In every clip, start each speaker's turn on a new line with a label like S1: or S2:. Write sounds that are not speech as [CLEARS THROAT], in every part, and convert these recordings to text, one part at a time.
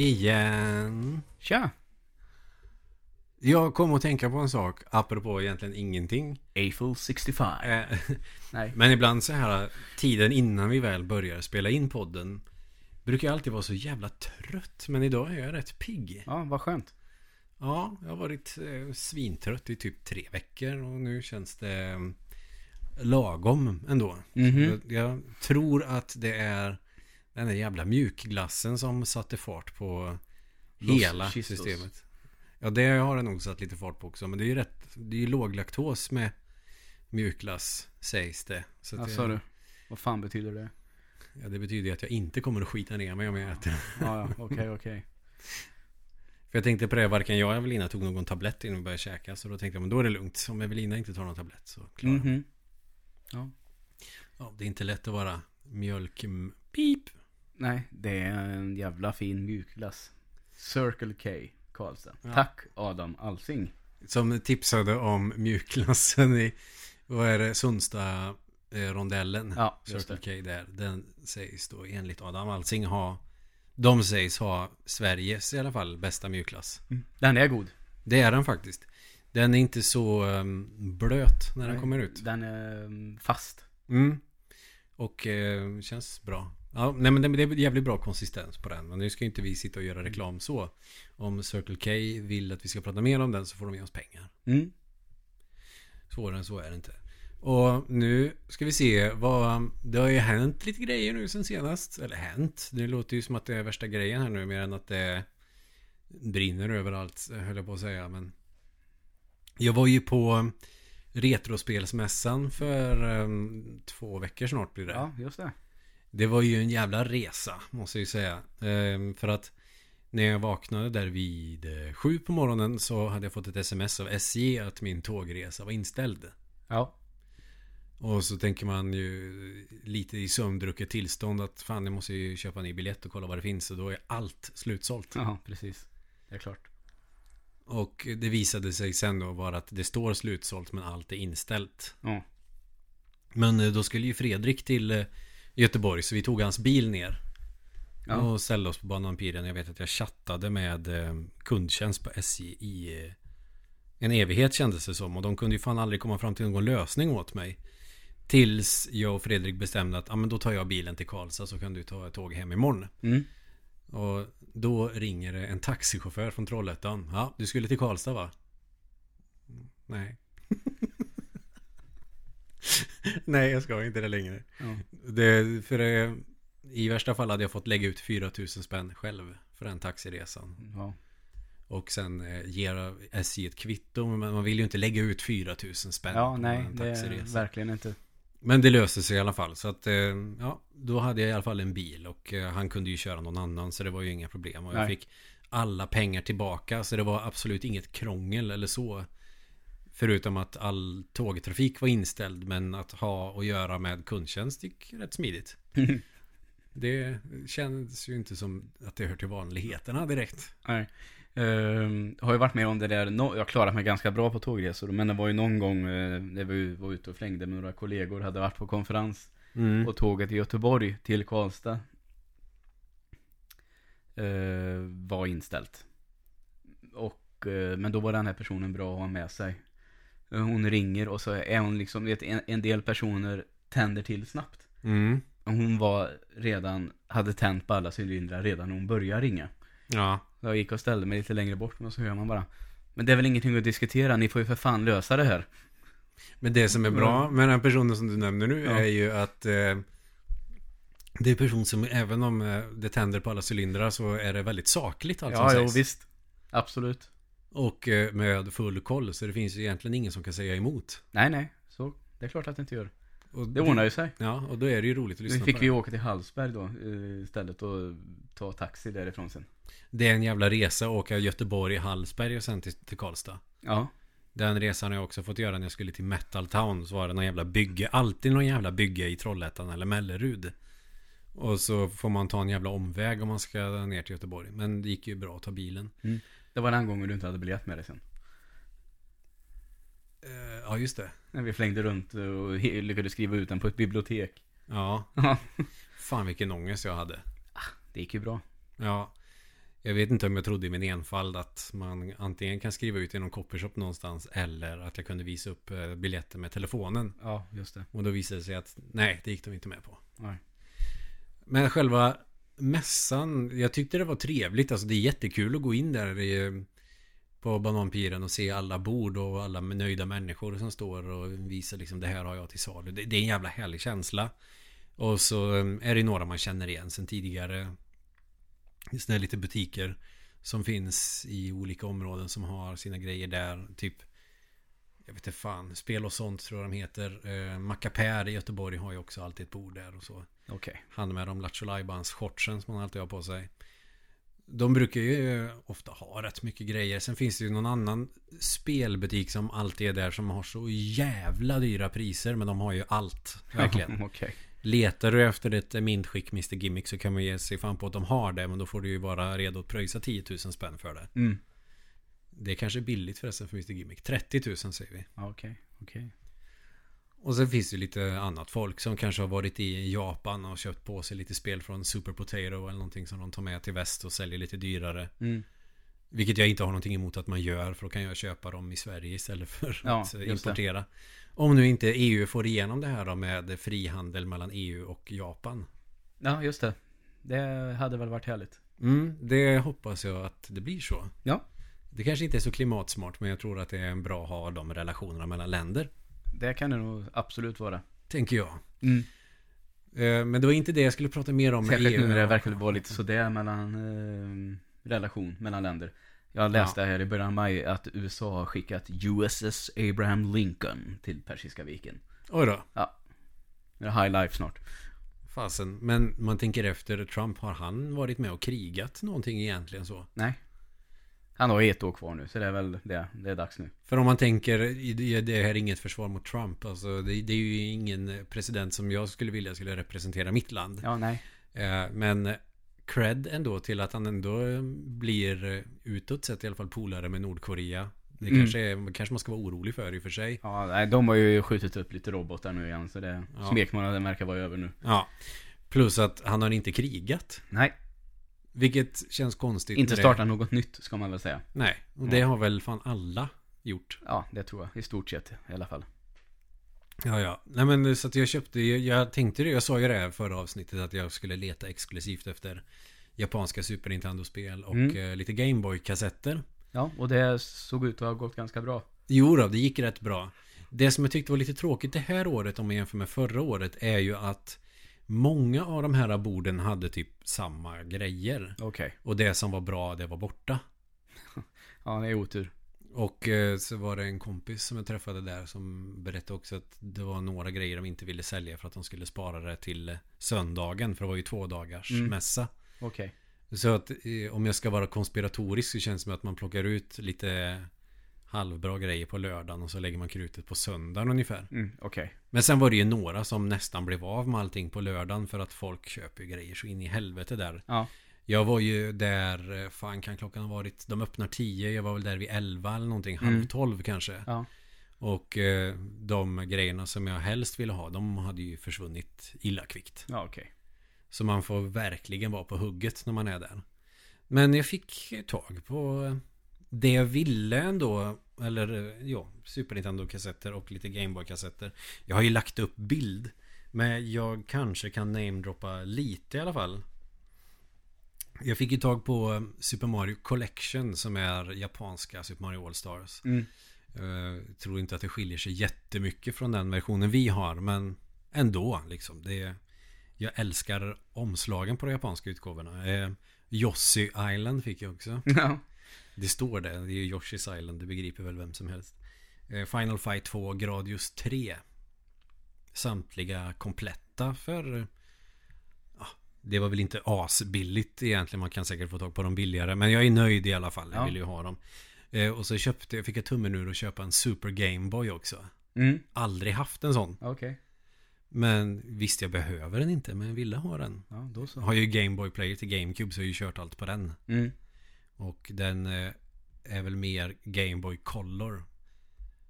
S1: Igen.
S2: Tja!
S1: Jag kom att tänka på en sak, apropå egentligen ingenting.
S2: Eiffel 65.
S1: Eh, [LAUGHS]
S2: Nej.
S1: Men ibland så här, tiden innan vi väl börjar spela in podden, brukar jag alltid vara så jävla trött. Men idag är jag rätt pigg.
S2: Ja, vad skönt.
S1: Ja, jag har varit eh, svintrött i typ tre veckor och nu känns det eh, lagom ändå.
S2: Mhm.
S1: Jag, jag tror att det är den där jävla mjukglassen som satte fart på
S2: Los
S1: hela
S2: Chistos.
S1: systemet. Ja, det har den nog satt lite fart på också. Men det är ju rätt, det är ju låglaktos med mjukglass sägs det. Så
S2: Ja, sa du. Vad fan betyder det?
S1: Ja, det betyder ju att jag inte kommer att skita ner mig om jag äter.
S2: Ja, ja, okej, okej. [LAUGHS]
S1: För jag tänkte på det, varken jag eller Evelina tog någon tablett innan vi började käka. Så då tänkte jag, men då är det lugnt. Om Evelina inte tar någon tablett så klarar hon.
S2: Mhm. Ja.
S1: Ja, det är inte lätt att vara mjölk...
S2: Nej, det är en jävla fin mjukglass. Circle K, Karlstad.
S1: Ja.
S2: Tack Adam Alsing.
S1: Som tipsade om mjukglassen i, vad är det, Sundsta eh, rondellen.
S2: Ja,
S1: Circle. K där. Den sägs då enligt Adam Alsing ha, de sägs ha Sveriges i alla fall bästa mjukglass.
S2: Den är god.
S1: Det är den faktiskt. Den är inte så um, blöt när den
S2: Nej,
S1: kommer ut.
S2: Den är mm, fast.
S1: Mm. Och eh, känns bra. Ja, nej men det, är jävligt bra konsistens på den. Men nu ska inte vi sitta och göra reklam så. Om Circle K vill att vi ska prata mer om den så får de ge oss pengar.
S2: Mm.
S1: Svårare än så är det inte. Och nu ska vi se vad... Det har ju hänt lite grejer nu sen senast. Eller hänt. Det låter ju som att det är värsta grejen här nu. Mer än att det brinner överallt. Höll jag på att säga. Men jag var ju på Retrospelsmässan för um, två veckor snart blir det.
S2: Ja, just det.
S1: Det var ju en jävla resa, måste jag ju säga. Ehm, för att när jag vaknade där vid eh, sju på morgonen så hade jag fått ett sms av SJ att min tågresa var inställd.
S2: Ja.
S1: Och så tänker man ju lite i sömndrucket tillstånd att fan jag måste ju köpa en ny biljett och kolla vad det finns och då är allt slutsålt.
S2: Ja, precis. Det är klart.
S1: Och det visade sig sen då vara att det står slutsålt men allt är inställt.
S2: Ja.
S1: Men eh, då skulle ju Fredrik till eh, Göteborg så vi tog hans bil ner.
S2: Ja.
S1: Och ställde oss på Banan. Jag vet att jag chattade med eh, kundtjänst på SJ i eh, en evighet kändes det som. Och de kunde ju fan aldrig komma fram till någon lösning åt mig. Tills jag och Fredrik bestämde att ah, men då tar jag bilen till Karlstad så kan du ta ett tåg hem imorgon.
S2: Mm.
S1: Och då ringer det en taxichaufför från Trollhättan. Ja, du skulle till Karlstad va? Nej. [LAUGHS] [LAUGHS] Nej, jag ska inte det längre.
S2: Ja.
S1: Det, för det, I värsta fall hade jag fått lägga ut 4000 spänn själv för den taxiresan.
S2: ja.
S1: Och sen eh, ger SJ ett kvitto. Men man vill ju inte lägga ut 4000 spänn
S2: Ja,
S1: på
S2: nej,
S1: en
S2: det
S1: taxiresa.
S2: verkligen inte.
S1: Men det löste sig i alla fall. Så att, eh, ja, då hade jag i alla fall en bil. Och eh, han kunde ju köra någon annan. Så det var ju inga problem. Och jag
S2: Nej.
S1: fick alla pengar tillbaka. Så det var absolut inget krångel eller så. Förutom att all tågtrafik var inställd. Men att ha att göra med kundtjänst gick rätt smidigt. [LAUGHS] Det känns ju inte som att det hör till vanligheterna direkt.
S2: Nej. Ehm, har ju varit med om det där, no, jag har klarat mig ganska bra på tågresor, men det var ju någon gång uh, när vi var ute och flängde med några kollegor, hade varit på konferens,
S1: Mm.
S2: och tåget i Göteborg till Karlstad eh, var inställt. Och, eh, men då var den här personen bra att ha med sig. Eh, Hon ringer och så är hon liksom, vet, en, en del personer tänder till snabbt.
S1: Mm.
S2: Hon var redan, hade tänt på alla cylindrar redan när hon började ringa.
S1: Ja.
S2: Jag gick och ställde mig lite längre bort, men så hör man bara Men det är väl ingenting att diskutera, ni får ju för fan lösa det här.
S1: Men det som är bra med den här personen som du nämner nu
S2: Ja.
S1: är ju att eh, det är en person som även om eh, det tänder på alla cylindrar så är det väldigt sakligt allt
S2: ja,
S1: som
S2: jo,
S1: sägs.
S2: visst. Absolut.
S1: Och eh, med full koll så det finns ju egentligen ingen som kan säga emot.
S2: Nej, nej. Så, det är klart att det inte gör.
S1: Och
S2: Det ordnar ju sig.
S1: Ja, och då är det ju roligt att
S2: Nu
S1: lyssna
S2: fick
S1: på
S2: vi åka till Hallsberg då eh, istället och ta taxi därifrån sen.
S1: Det är en jävla resa att åka Göteborg, Hallsberg och sen till, till Karlstad.
S2: Ja.
S1: Den resan har jag också fått göra när jag skulle till Metal Town. Så var det någon jävla bygge. Alltid någon jävla bygge i Trollhättan eller Mellerud. Och så får man ta en jävla omväg om man ska ner till Göteborg. Men det gick ju bra att ta bilen.
S2: Det var den gången du inte hade biljett med dig sen.
S1: Eh, ja, just det.
S2: När vi flängde runt och lyckades skriva ut den på ett bibliotek.
S1: Ja, [LAUGHS] fan vilken ångest jag hade.
S2: Det gick ju bra.
S1: Ja. Jag vet inte om jag trodde i min enfald att man antingen kan skriva ut i någon copyshop någonstans eller att jag kunde visa upp eh, biljetter med telefonen.
S2: Ja, just det.
S1: Och då visade det sig att nej, det gick de inte med på.
S2: Nej.
S1: Men själva mässan, jag tyckte det var trevligt. Alltså det är jättekul att gå in där i, på Bananpiren och se alla bord och alla nöjda människor som står och visar liksom det här har jag till salu. Det, det är en jävla härlig känsla. Och så eh, är det några man känner igen sen tidigare. Sådana lite butiker som finns i olika områden som har sina grejer där. Typ jag vet inte fan, spel och sånt tror jag de heter. Eh, Macapär i Göteborg har ju också alltid ett bord där och så.
S2: Okej.
S1: Han med de Lattjo shortsen som man alltid har på sig. De brukar ju ofta ha rätt mycket grejer. Sen finns det ju någon annan spelbutik som alltid är där som har så jävla dyra priser. Men de har ju allt. Verkligen. [LAUGHS]
S2: Okej.
S1: Letar du efter ett mintskick Mr Gimmick så kan man ge sig fan på att de har det. Men då får du ju vara redo att pröjsa 10 000 spänn för det.
S2: Mm.
S1: Det är kanske billigt förresten för Mr Gimmick. 30 000 säger vi.
S2: Okej. Okej.
S1: Och sen finns det lite annat folk som kanske har varit i Japan och köpt på sig lite spel från Super Potato eller någonting som de tar med till väst och säljer lite dyrare.
S2: Mm.
S1: Vilket jag inte har någonting emot att man gör för då kan jag köpa dem i Sverige istället för
S2: Ja,
S1: att
S2: just
S1: importera. Om nu inte EU får igenom det här då med frihandel mellan EU och Japan.
S2: Ja, just det. Det hade väl varit härligt.
S1: Mm, det hoppas jag att det blir så.
S2: Ja.
S1: Det kanske inte är så klimatsmart men jag tror att det är bra att ha de relationerna mellan länder.
S2: Det kan det nog absolut vara.
S1: Tänker jag.
S2: Mm.
S1: Eh, Men det var inte det jag skulle prata mer om.
S2: Särskilt nu när det verkar vara lite sådär mellan eh, relation mellan länder. Jag läste här i början av maj att USA har skickat USS Abraham Lincoln till Persiska viken.
S1: Oj då.
S2: Det är high life snart.
S1: Fasen. Men man tänker efter, Trump, har han varit med och krigat någonting egentligen så?
S2: Nej. Han har ett år kvar nu, så det är väl det. Det är dags nu.
S1: För om man tänker, det här är inget försvar mot Trump. Alltså det, det är ju ingen president som jag skulle vilja skulle representera mitt land.
S2: Ja, nej.
S1: Eh, Men cred ändå till att han ändå blir eh, utåt sett i alla fall polare med Nordkorea. Det
S2: Mm.
S1: kanske, är, kanske man ska vara orolig för i och för sig.
S2: Ja, nej, de har ju skjutit upp lite robotar nu igen, så det
S1: Ja.
S2: smekmånaden verkar vara över nu.
S1: Ja. Plus att han har inte krigat.
S2: Nej,
S1: Vilket känns konstigt.
S2: inte
S1: när det-
S2: starta något nytt ska man väl säga.
S1: Nej, och det har väl fan alla gjort.
S2: Ja, det tror jag. I stort sett i alla fall.
S1: Ja, ja. Nej men så att jag köpte, jag, jag tänkte det, jag sa ju det här förra avsnittet att jag skulle leta exklusivt efter japanska Super Nintendo-spel och
S2: Mm.
S1: eh, lite Gameboy-kassetter.
S2: Ja, och det såg ut att ha gått ganska bra.
S1: Jo då, det gick rätt bra. Det som jag tyckte var lite tråkigt det här året om man jämför med förra året är ju att många av de här borden hade typ samma grejer.
S2: Okej.
S1: Och det som var bra, det var borta. [LAUGHS]
S2: Ja, det är otur.
S1: Och eh, så var det en kompis som jag träffade där som berättade också att det var några grejer de inte ville sälja för att de skulle spara det till söndagen. För det var ju två dagars
S2: Mm.
S1: mässa.
S2: Okej.
S1: Så att eh, om jag ska vara konspiratorisk så känns det som att man plockar ut lite halvbra grejer på lördagen och så lägger man krutet på söndagen ungefär.
S2: Mm, okej.
S1: Men sen var det ju några som nästan blev av med allting på lördagen för att folk köper grejer så in i helvete där.
S2: Ja.
S1: Jag var ju där, eh, fan kan klockan ha varit, de öppnar 10, jag var väl där vid 11 eller någonting, halv
S2: Mm.
S1: 12 kanske.
S2: Ja.
S1: Och eh, de grejerna som jag helst ville ha, de hade ju försvunnit illa kvickt.
S2: Ja, okej.
S1: Så man får verkligen vara på hugget när man är där. Men jag fick tag på det jag ville ändå. Eller eh, ja, Super Nintendo-kassetter och lite Gameboy-kassetter. Jag har ju lagt upp bild. Men jag kanske kan namedroppa lite i alla fall. Jag fick ju tag på eh, Super Mario Collection som är japanska Super Mario All-Stars.
S2: Mm.
S1: Jag tror inte att det skiljer sig jättemycket från den versionen vi har. Men ändå liksom. Det, jag älskar omslagen på de japanska utgåvorna. Eh, Yossi Island fick jag också.
S2: Ja.
S1: Det står det. Det är ju Yoshi's Island. Det begriper väl vem som helst. Eh, Final Fight 2 Gradius 3. Samtliga kompletta för... Ja, det var väl inte asbilligt egentligen. Man kan säkert få tag på dem billigare. Men jag är nöjd i alla fall. Jag
S2: Ja.
S1: vill ju ha dem. Eh, och så köpte jag, fick jag tummen ur och köpa en Super Game Boy också.
S2: Mm.
S1: Aldrig haft en sån.
S2: Okej.
S1: Men visst, jag behöver den inte. Men jag ville ha den.
S2: Ja,
S1: har ju Game Boy Player till GameCube så jag har ju kört allt på den.
S2: Mm.
S1: Och den eh, är väl mer Game Boy Color.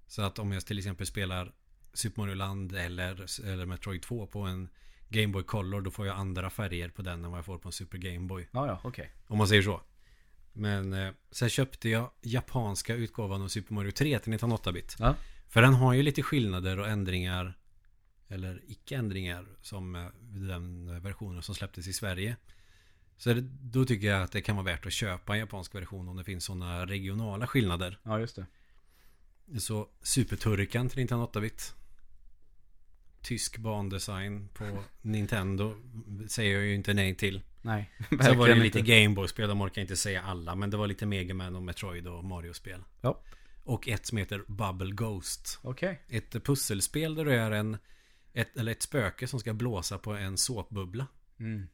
S1: Så att om jag till exempel spelar Super Mario Land eller, eller Metroid 2 på en Game Boy Color då får jag andra färger på den än vad jag får på en Super Game Boy.
S2: Ja, ja, okej.
S1: Om man säger så. Men eh, sen köpte jag japanska utgåvan av Super Mario 3 till 1908-bit.
S2: Ja.
S1: För den har ju lite skillnader och ändringar. Eller icke-ändringar som eh, den versionen som släpptes i Sverige. Så det, då tycker jag att det kan vara värt att köpa en japansk version om det finns sådana regionala skillnader.
S2: Ja, just det.
S1: Så Superturrican till 1908-bit. Tysk bandesign på Nintendo säger jag ju inte nej till.
S2: Nej, [LAUGHS]
S1: Sen var det
S2: verkligen
S1: lite. Gameboy-spel, de orkar inte säga alla. Men det var lite Mega Man och Metroid och Mario-spel.
S2: Ja.
S1: Och ett som heter Bubble Ghost.
S2: Okej.
S1: Ett pusselspel där du är en... Ett, eller ett spöke som ska blåsa på en såpbubbla.
S2: Mm.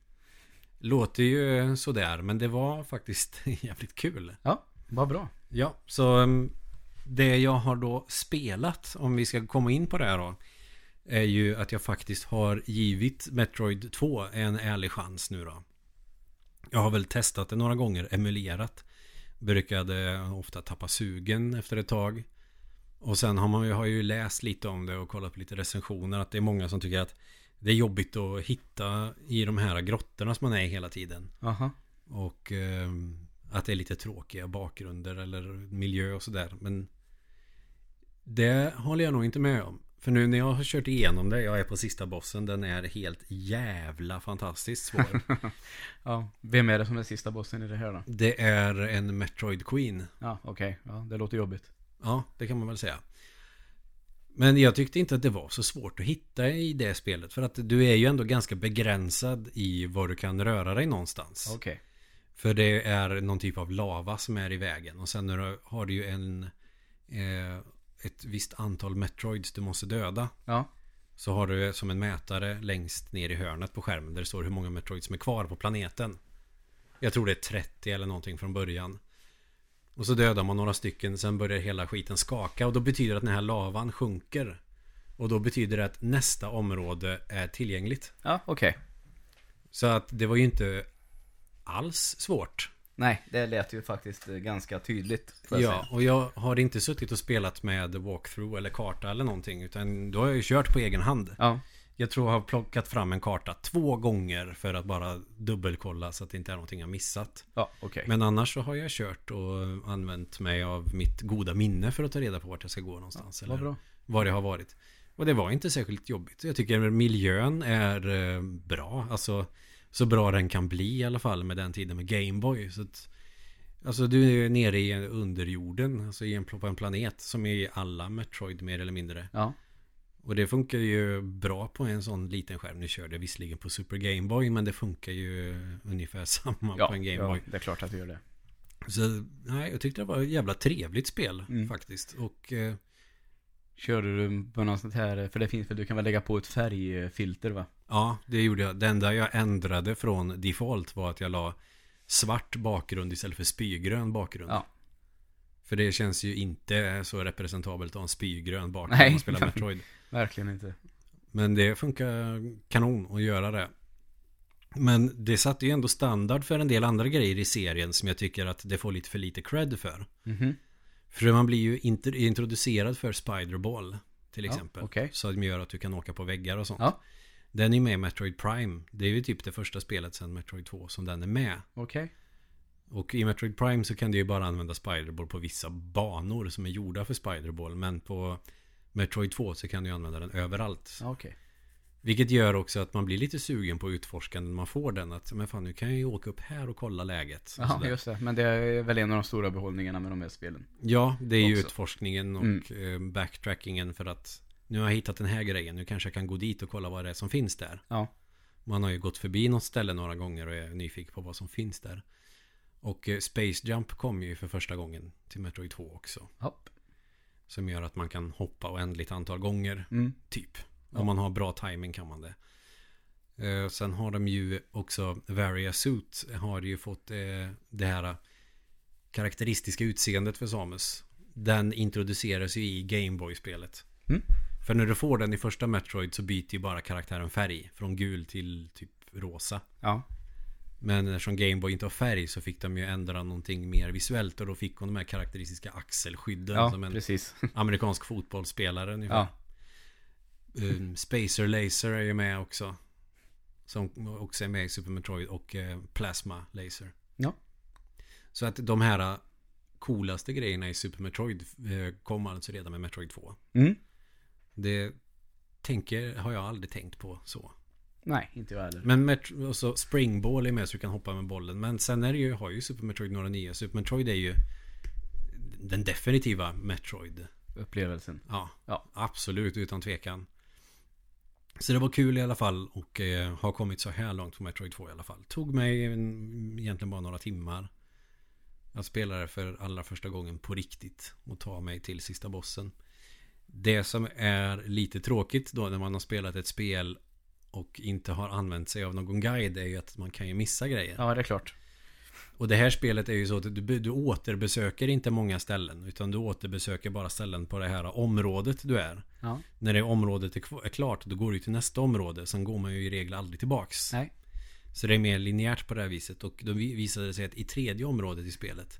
S1: Låter ju sådär, men det var faktiskt [LAUGHS] jävligt kul.
S2: Ja, vad bra.
S1: Ja, så um, det jag har då spelat, om vi ska komma in på det här då, är ju att jag faktiskt har givit Metroid 2 en ärlig chans nu då. Jag har väl testat det några gånger, emulerat. Brukade ofta tappa sugen efter ett tag. Och sen har man ju, har ju läst lite om det och kollat på lite recensioner att det är många som tycker att det är jobbigt att hitta i de här grottorna som man är i hela tiden.
S2: Aha.
S1: Och eh, att det är lite tråkiga bakgrunder eller miljö och sådär. Men det håller jag nog inte med om. För nu när jag har kört igenom det, jag är på sista bossen, den är helt jävla fantastiskt svår. [LAUGHS]
S2: Ja, vem är det som är sista bossen i det här då?
S1: det är en Metroid Queen.
S2: Ja, okej. Ja, det låter jobbigt.
S1: Ja, det kan man väl säga. Men jag tyckte inte att det var så svårt att hitta i det spelet. För att du är ju ändå ganska begränsad i var du kan röra dig någonstans.
S2: Okej.
S1: För det är någon typ av lava som är i vägen. Och sen du, har du ju en... Eh, ett visst antal Metroids du måste döda.
S2: Ja.
S1: Så har du som en mätare längst ner i hörnet på skärmen. Där det står hur många Metroids som är kvar på planeten. Jag tror det är 30 eller någonting från början. Och så dödar man några stycken. Sen börjar hela skiten skaka. Och då betyder det att den här lavan sjunker. Och då betyder det att nästa område är tillgängligt.
S2: Ja, okej.
S1: Så att det var ju inte alls svårt.
S2: Nej, det lät ju faktiskt ganska tydligt.
S1: Ja,
S2: säga.
S1: och jag har inte suttit och spelat med walkthrough eller karta eller någonting. Utan då har jag ju kört på egen hand.
S2: Ja.
S1: Jag tror jag har plockat fram en karta två gånger för att bara dubbelkolla så att det inte är någonting jag missat.
S2: Ja, okej.
S1: Men annars så har jag kört och använt mig av mitt goda minne för att ta reda på vart jag ska gå någonstans.
S2: Vad
S1: eller
S2: bra.
S1: var det har varit. Och det var inte särskilt jobbigt. Jag tycker miljön är eh, bra. Alltså så bra den kan bli i alla fall med den tiden med Gameboy. Så att, alltså du är nere i underjorden, alltså i en, på en planet som är i alla Metroid mer eller mindre.
S2: Ja.
S1: Och det funkar ju bra på en sån liten skärm. Nu körde jag visserligen på Super Game Boy men det funkar ju ungefär [LAUGHS] samma
S2: Ja,
S1: på en Game
S2: ja,
S1: Boy.
S2: det är klart att det gör det.
S1: Så nej, jag tyckte det var ett jävla trevligt spel
S2: Mm.
S1: faktiskt. Och eh,
S2: Körde du på något sånt här, för det finns väl, du kan väl lägga på ett färgfilter va?
S1: ja, det gjorde jag. Det enda jag ändrade från default var att jag la svart bakgrund istället för spygrön bakgrund.
S2: Ja.
S1: För det känns ju inte så representabelt att ha en spygrön bakgrund när man spelar [LAUGHS] Metroid.
S2: Verkligen inte.
S1: Men det funkar kanon att göra det. Men det satte ju ändå standard för en del andra grejer i serien som jag tycker att det får lite för lite cred för.
S2: Mhm.
S1: För man blir ju inte introducerad för Spiderball till
S2: Ja,
S1: exempel.
S2: okej.
S1: Så att gör att du kan åka på väggar och sånt.
S2: Ja.
S1: Den är med i Metroid Prime. Det är ju typ det första spelet sedan Metroid 2 som den är med.
S2: Okej.
S1: Och i Metroid Prime så kan du ju bara använda Spiderball på vissa banor som är gjorda för Spiderball. Men på Metroid 2 så kan du ju använda den överallt.
S2: Okej.
S1: Vilket gör också att man blir lite sugen på att utforska när man får den. Att men fan nu kan jag ju åka upp här och kolla läget.
S2: Ja, just det. Men det är väl en av de stora behållningarna med de här spelen.
S1: ja, det är ju
S2: också.
S1: utforskningen och
S2: Mm.
S1: eh, backtrackingen för att nu har jag hittat den här grejen. Nu kanske jag kan gå dit och kolla vad det är som finns där.
S2: Ja.
S1: Man har ju gått förbi något ställe några gånger och är nyfiken på vad som finns där. Och eh, Space Jump kom ju för första gången till Metroid 2 också.
S2: Hopp.
S1: Som gör att man kan hoppa oändligt antal gånger.
S2: Mm.
S1: Typ.
S2: Ja.
S1: Om man har bra timing kan man det. Eh, sen har de ju också Varia Suit har ju fått eh, det här karaktäristiska utseendet för Samus. Den introduceras ju i Gameboy-spelet.
S2: Mm.
S1: För när du får den i första Metroid så byter ju bara karaktären färg. Från gul till typ rosa.
S2: Ja.
S1: Men eftersom Gameboy inte har färg så fick de ju ändra någonting mer visuellt. Och då fick hon de här karaktäristiska axelskydden
S2: Ja,
S1: som en
S2: precis. [LAUGHS]
S1: amerikansk fotbollsspelare ungefär.
S2: Ja.
S1: Um, Spacer Laser är ju med också. Som också är med i Super Metroid och eh, Plasma Laser.
S2: Ja.
S1: Så att de här eh, coolaste grejerna i Super Metroid eh, kom alltså redan med Metroid 2.
S2: Mm.
S1: Det tänker, har jag aldrig tänkt på så.
S2: Nej, inte jag heller.
S1: Men Metro, och så Springball är med så du kan hoppa med bollen. Men sen är det ju, har ju Super Metroid några nya. Super Metroid är ju den definitiva Metroid.
S2: Upplevelsen.
S1: Ja,
S2: Ja.
S1: absolut utan tvekan. Så det var kul i alla fall och eh, har kommit så här långt på Metroid 2 i alla fall. Tog mig en, egentligen bara några timmar. Jag spelade för allra första gången på riktigt och ta mig till sista bossen. Det som är lite tråkigt då när man har spelat ett spel och inte har använt sig av någon guide är ju att man kan ju missa grejer.
S2: Ja, det är klart.
S1: Och det här spelet är ju så att du, du återbesöker inte många ställen utan du återbesöker bara ställen på det här området du är.
S2: Ja.
S1: När det området är, klart då går du till nästa område. Sen går man ju i regel aldrig tillbaks.
S2: Nej.
S1: Så det är mer linjärt på det här viset. Och då vi- visade det sig att i tredje området i spelet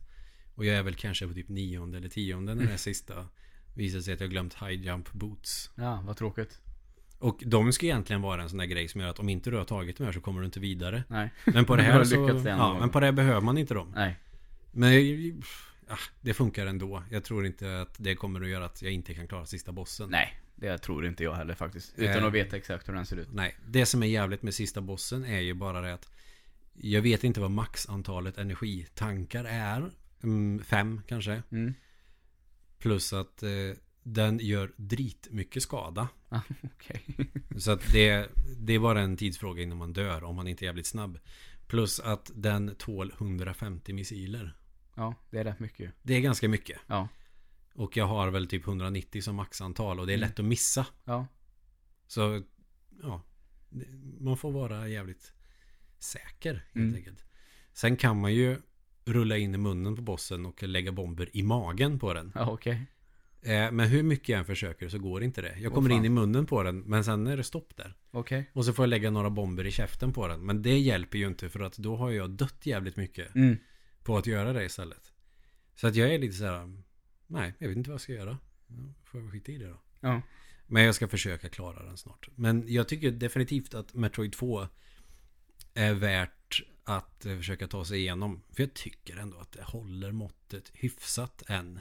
S1: och jag är väl kanske på typ nionde eller tionde när det är sista visade sig att jag glömt high jump boots.
S2: Ja, vad tråkigt.
S1: Och de ska egentligen vara en sån där grej som gör att om inte du har tagit de här så kommer du inte vidare.
S2: Nej.
S1: Men på det [LAUGHS] här så, ja, men på det här behöver man inte dem.
S2: Nej.
S1: Men ja, det funkar ändå. Jag tror inte att det kommer att göra att jag inte kan klara sista bossen.
S2: Nej, det tror inte jag heller faktiskt. Utan
S1: Eh.
S2: att veta exakt hur den ser ut.
S1: Nej, det som är jävligt med sista bossen är ju bara det att jag vet inte vad maxantalet energitankar är. Mm, fem kanske.
S2: Mm.
S1: Plus att eh, den gör dritmycket skada.
S2: Ah, [LAUGHS] Okej.
S1: Så att det, det är bara en tidsfråga innan man dör om man inte är jävligt snabb. Plus att den tål 150 missiler.
S2: Ja, det är rätt mycket.
S1: Det är ganska mycket.
S2: Ja.
S1: Och jag har väl typ 190 som maxantal och det är
S2: Mm.
S1: lätt att missa.
S2: Ja.
S1: Så ja, man får vara jävligt säker helt
S2: Mm.
S1: enkelt. Sen kan man ju rulla in i munnen på bossen och lägga bomber i magen på den.
S2: Ja, okej.
S1: Eh, Men hur mycket jag än försöker så går inte det. Jag kommer
S2: fan.
S1: in i munnen på den men sen är det stopp där.
S2: Okej.
S1: Och så får jag lägga några bomber i käften på den. Men det hjälper ju inte för att då har jag dött jävligt mycket
S2: Mm.
S1: på att göra det istället. Så att jag är lite så här. Nej, jag vet inte vad jag ska göra. Får jag skita i det då.
S2: Ja.
S1: Men jag ska försöka klara den snart. Men jag tycker definitivt att Metroid 2 är värt att eh, försöka ta sig igenom. För jag tycker ändå att det håller måttet hyfsat än.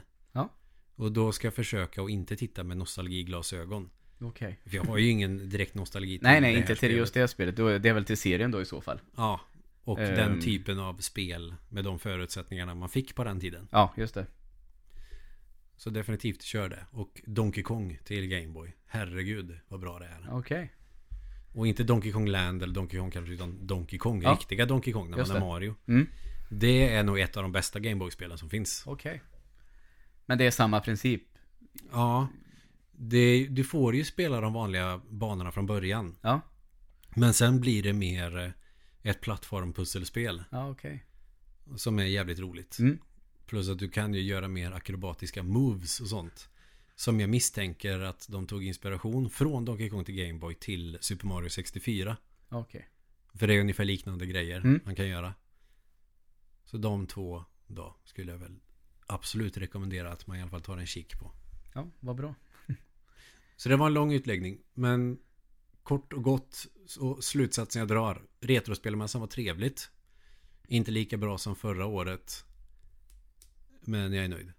S1: Och då ska jag försöka att inte titta med nostalgiglasögon.
S2: Okej.
S1: För jag har ju ingen direkt nostalgi
S2: Nej, nej, inte till
S1: spelet.
S2: just det spelet. Då Det är väl till serien då i så fall.
S1: Ja. Och
S2: Ehm.
S1: den typen av spel med de förutsättningarna man fick på den tiden.
S2: Ja, just det.
S1: Så definitivt kör det. Och Donkey Kong till Gameboy. Herregud vad bra det är.
S2: Okej.
S1: Och inte Donkey Kong Land eller Donkey Kong kanske utan Donkey Kong.
S2: Ja.
S1: Riktiga Donkey Kong när
S2: Just
S1: man är
S2: det.
S1: Mario.
S2: Mm.
S1: Det är nog ett av de bästa Gameboy-spelen som finns.
S2: Okej. Men det är samma princip.
S1: Ja. Det, du får ju spela de vanliga banorna från början.
S2: Ja.
S1: Men sen blir det mer eh, ett plattformpusselspel.
S2: Ja, okej.
S1: Som är jävligt roligt.
S2: Mm.
S1: Plus att du kan ju göra mer akrobatiska moves och sånt. Som jag misstänker att de tog inspiration från Donkey Kong till Gameboy till Super Mario 64.
S2: Okej.
S1: För det är ungefär liknande grejer
S2: Mm.
S1: man kan göra. Så de två då skulle jag väl absolut rekommendera att man i alla fall tar en kik på.
S2: Ja, vad bra. [LAUGHS]
S1: Så det var en lång utläggning. Men kort och gott så slutsatsen jag drar. Retrospelmässan var trevligt. Inte lika bra som förra året. Men jag är nöjd.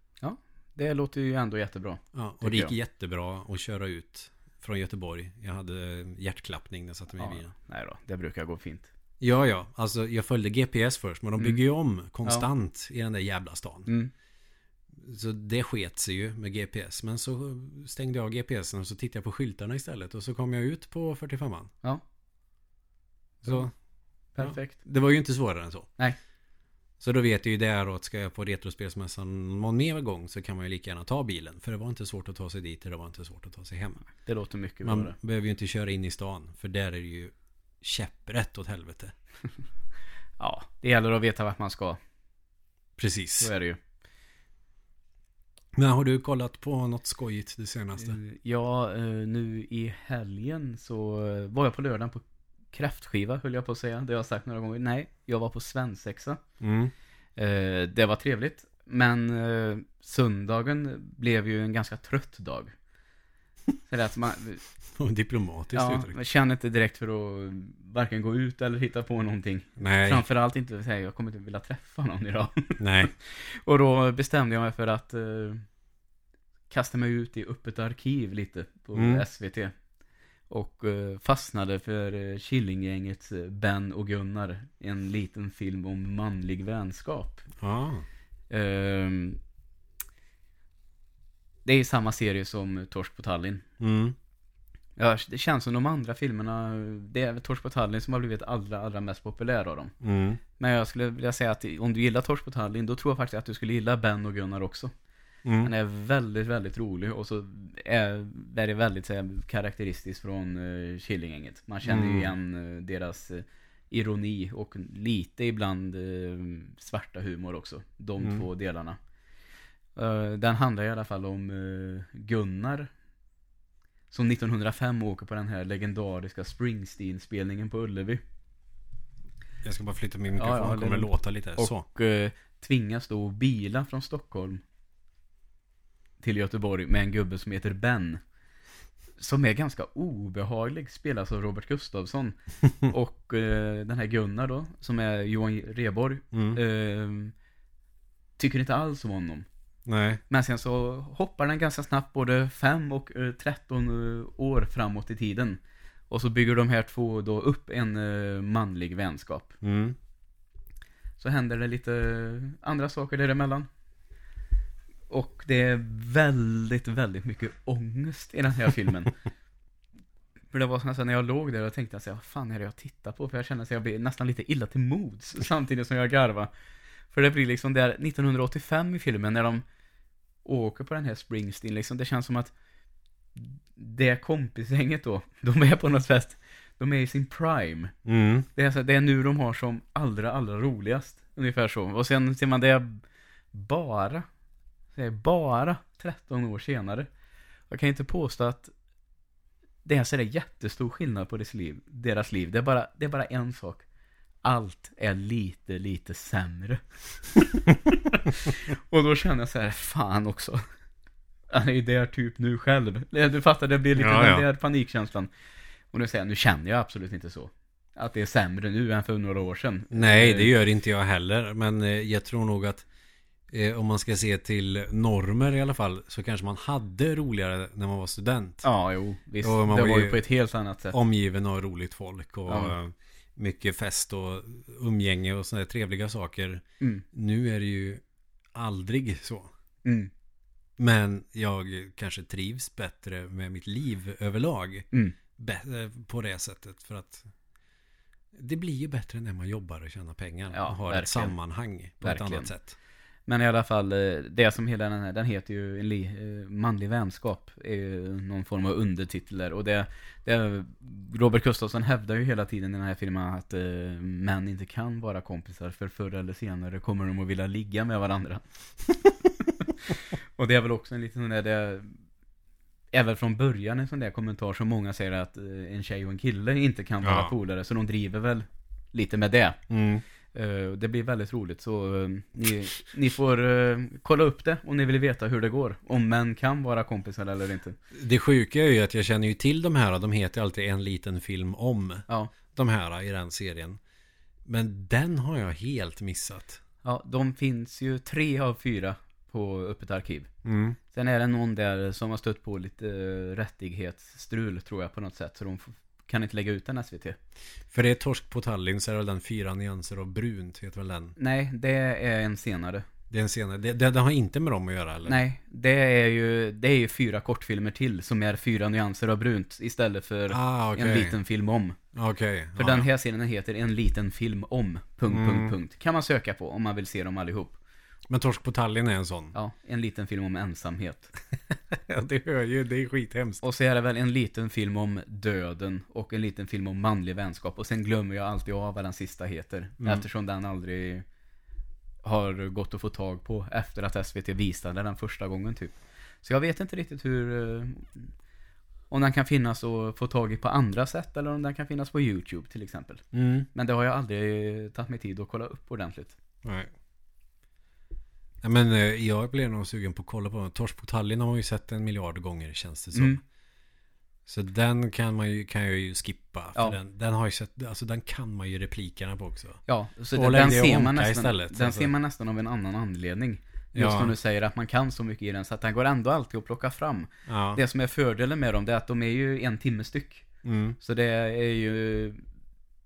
S2: Det låter ju ändå jättebra.
S1: Ja, och det gick
S2: jag.
S1: jättebra att köra ut från Göteborg. Jag hade hjärtklappning när jag satte mig i
S2: Ja,
S1: bilen.
S2: nej då, det brukar gå fint.
S1: Ja, ja. Alltså jag följde GPS först. Men de
S2: Mm.
S1: bygger ju om konstant i den där jävla stan.
S2: Mm.
S1: Så det sket sig ju med GPS. Men så stängde jag av GPSen och så tittade jag på skyltarna istället. Och så kom jag ut på 45an.
S2: Ja.
S1: Så
S2: Perfekt.
S1: det var ju inte svårare än så.
S2: Nej.
S1: Så då vet jag ju där att ska jag på Retrospelsmässan någon mer gång så kan man ju lika gärna ta bilen. För det var inte svårt att ta sig dit och det var inte svårt att ta sig hem.
S2: Det låter mycket bra
S1: Man
S2: det.
S1: behöver ju inte köra in i stan. För där är det ju käpprätt åt helvete. [LAUGHS]
S2: Ja, det gäller att veta vart man ska.
S1: Precis.
S2: Så är det ju.
S1: Men har du kollat på något skojigt det senaste?
S2: Eh, Ja, eh, nu i helgen så eh, var jag på lördagen på kräftskiva höll jag på att säga. Det har jag sagt några gånger. Nej, jag var på svensexa.
S1: Mm.
S2: Det var trevligt. Men söndagen blev ju en ganska trött dag. Så det är att man,
S1: Diplomatiskt
S2: ja,
S1: uttryck.
S2: man känner inte direkt för att varken gå ut eller hitta på någonting.
S1: Nej,
S2: Framförallt inte säga jag kommer inte vilja träffa någon idag. [LAUGHS]
S1: nej.
S2: Och då bestämde jag mig för att eh, kasta mig ut i öppet arkiv lite på
S1: Mm.
S2: SVT. Och eh, fastnade för eh, Killinggängets eh, Ben och Gunnar. En liten film om manlig vänskap.
S1: Ja.
S2: Ehm, det är samma serie som Torsk på Tallinn.
S1: Mm.
S2: Ja, det känns som de andra filmerna, det är Torsk på Tallinn som har blivit allra, allra mest populär av dem.
S1: Mm.
S2: Men jag skulle vilja säga att om du gillar Torsk på Tallinn, då tror jag faktiskt att du skulle gilla Ben och Gunnar också.
S1: Mm.
S2: Den är väldigt, väldigt rolig och så är, är det väldigt så här, karaktäristiskt från uh, Killinggänget. Man känner ju
S1: Mm.
S2: igen eh, deras eh, ironi och lite ibland eh, svarta humor också. De
S1: Mm.
S2: två delarna. Eh, den handlar i alla fall om eh, Gunnar. Som 1905 åker på den här legendariska Springsteen-spelningen på Ullevi.
S1: Jag ska bara flytta min mikrofon,
S2: Ja, ja,
S1: kommer
S2: det-
S1: låta lite. Så.
S2: Och eh, tvingas då bila från Stockholm till Göteborg med en gubbe som heter Ben. Som är ganska obehaglig, spelas av Robert Gustafsson. [LAUGHS] och eh, den här Gunnar då, som är Johan Reborg,
S1: Mm.
S2: eh, tycker inte alls om honom.
S1: Nej.
S2: Men sen så hoppar den ganska snabbt både 5 och eh, 13 eh, år framåt i tiden. Och så bygger de här två då upp en eh, manlig vänskap.
S1: Mm.
S2: Så händer det lite andra saker däremellan. Och det är väldigt, väldigt mycket ångest i den här filmen. [LAUGHS] För det var så nästan när jag låg där och tänkte här, vad fan är det jag tittar på? För jag känner att jag blir nästan lite illa till mods [LAUGHS] samtidigt som jag garvar. För det blir liksom där 1985 i filmen när de åker på den här Springsteen liksom. Det känns som att det kompisgänget då, [LAUGHS] de är på något sätt, de är i sin prime.
S1: Mm.
S2: Det är, så, det är nu de har som allra, allra roligast. Ungefär så. Och sen ser man det bara, det är bara 13 år senare. Jag kan inte påstå att det är så jättestor skillnad på deras liv. Deras liv. Det, är bara, det är bara en sak. Allt är lite, lite sämre. [LAUGHS] och då känner jag så här, fan också. Han är ju där typ nu själv. Du fattar, det blir lite
S1: Ja,
S2: den
S1: ja.
S2: där panikkänslan. Och nu säger jag, nu känner jag absolut inte så. Att det är sämre nu än för några år sedan.
S1: Nej,
S2: Eh,
S1: det gör inte jag heller. Men eh, jag tror nog att eh, om man ska se till normer i alla fall så kanske man hade roligare när man var student.
S2: Ja, jo, visst. Det
S1: var
S2: ju- på ett helt annat sätt.
S1: Omgiven av roligt folk och
S2: Ja.
S1: Mycket fest och umgänge och sådana trevliga saker.
S2: Mm.
S1: Nu är det ju aldrig så.
S2: Mm.
S1: Men jag kanske trivs bättre med mitt liv överlag.
S2: Mm.
S1: Eh, på det sättet. För att det blir ju bättre när man jobbar och tjänar pengar.
S2: Ja,
S1: och har
S2: verkligen.
S1: ett sammanhang på
S2: Verkligen.
S1: ett annat sätt.
S2: Men i alla fall, eh, det som hela den här, den heter ju en li, eh, manlig vänskap. Är ju någon form av undertitel där. Och det, det, Robert Gustafsson hävdar ju hela tiden i den här filmen att eh, män inte kan vara kompisar. För förr eller senare kommer de att vilja ligga med varandra. [LAUGHS] och det är väl också en liten sån där, det är väl från början en sån där kommentar som många säger att eh, en tjej och en kille inte kan vara
S1: Ja.
S2: polare. Så de driver väl lite med det.
S1: Mm.
S2: Eh, det blir väldigt roligt så eh, ni, ni får eh, kolla upp det om ni vill veta hur det går. Om män kan vara kompisar eller inte.
S1: Det sjuka är ju att jag känner ju till de här. De heter alltid en liten film om
S2: Ja,
S1: de här i den serien. Men den har jag helt missat.
S2: ja de finns ju tre av fyra på Öppet arkiv.
S1: Mm.
S2: Sen är det någon där som har stött på lite rättighetsstrul tror jag på något sätt. Så de kan inte lägga ut den SVT.
S1: För det är Torsk på Tallinn så är det den fyra nyanser av brunt heter väl den.
S2: Nej, det är en senare.
S1: Det är en senare. Det, det, det har inte med dem att göra eller?
S2: Nej, det är ju, det är ju fyra kortfilmer till som är fyra nyanser av brunt istället för
S1: Ah, okej.
S2: en liten film om.
S1: Okej.
S2: För
S1: ja,
S2: den här serien heter En liten film om... Punkt,
S1: Mm.
S2: punkt, punkt. Kan man söka på om man vill se dem allihop.
S1: Men Torsk på Tallinn är en sån.
S2: Ja, en liten film om ensamhet. [LAUGHS]
S1: Ja, det hör ju. Det är skithemskt.
S2: Och så är det väl en liten film om döden och en liten film om manlig vänskap. Och sen glömmer jag alltid av vad den sista heter.
S1: Mm.
S2: Eftersom den aldrig har gått att få tag på efter att SVT visade den första gången typ. Så jag vet inte riktigt hur... eh, Om den kan finnas och få tag i på andra sätt eller om den kan finnas på YouTube till exempel.
S1: Mm.
S2: Men det har jag aldrig tagit mig tid att kolla upp ordentligt.
S1: Nej. Ja, men eh, jag blev nog sugen på att kolla på den. Torsk på Tallinn har man ju sett en miljard gånger känns det som.
S2: Mm.
S1: Så den kan man ju, kan jag ju skippa.
S2: Ja.
S1: den, den har ju sett, alltså den kan man ju replikerna på också.
S2: Ja, så den, den, ser man nästan,
S1: istället,
S2: den
S1: alltså.
S2: ser man nästan av en annan anledning. Just
S1: Ja.
S2: när du säger att man kan så mycket i den, så att den går ändå alltid att plocka fram.
S1: Ja.
S2: Det som är fördelen med dem, det är att de är ju en timme styck.
S1: Mm.
S2: Så det är ju...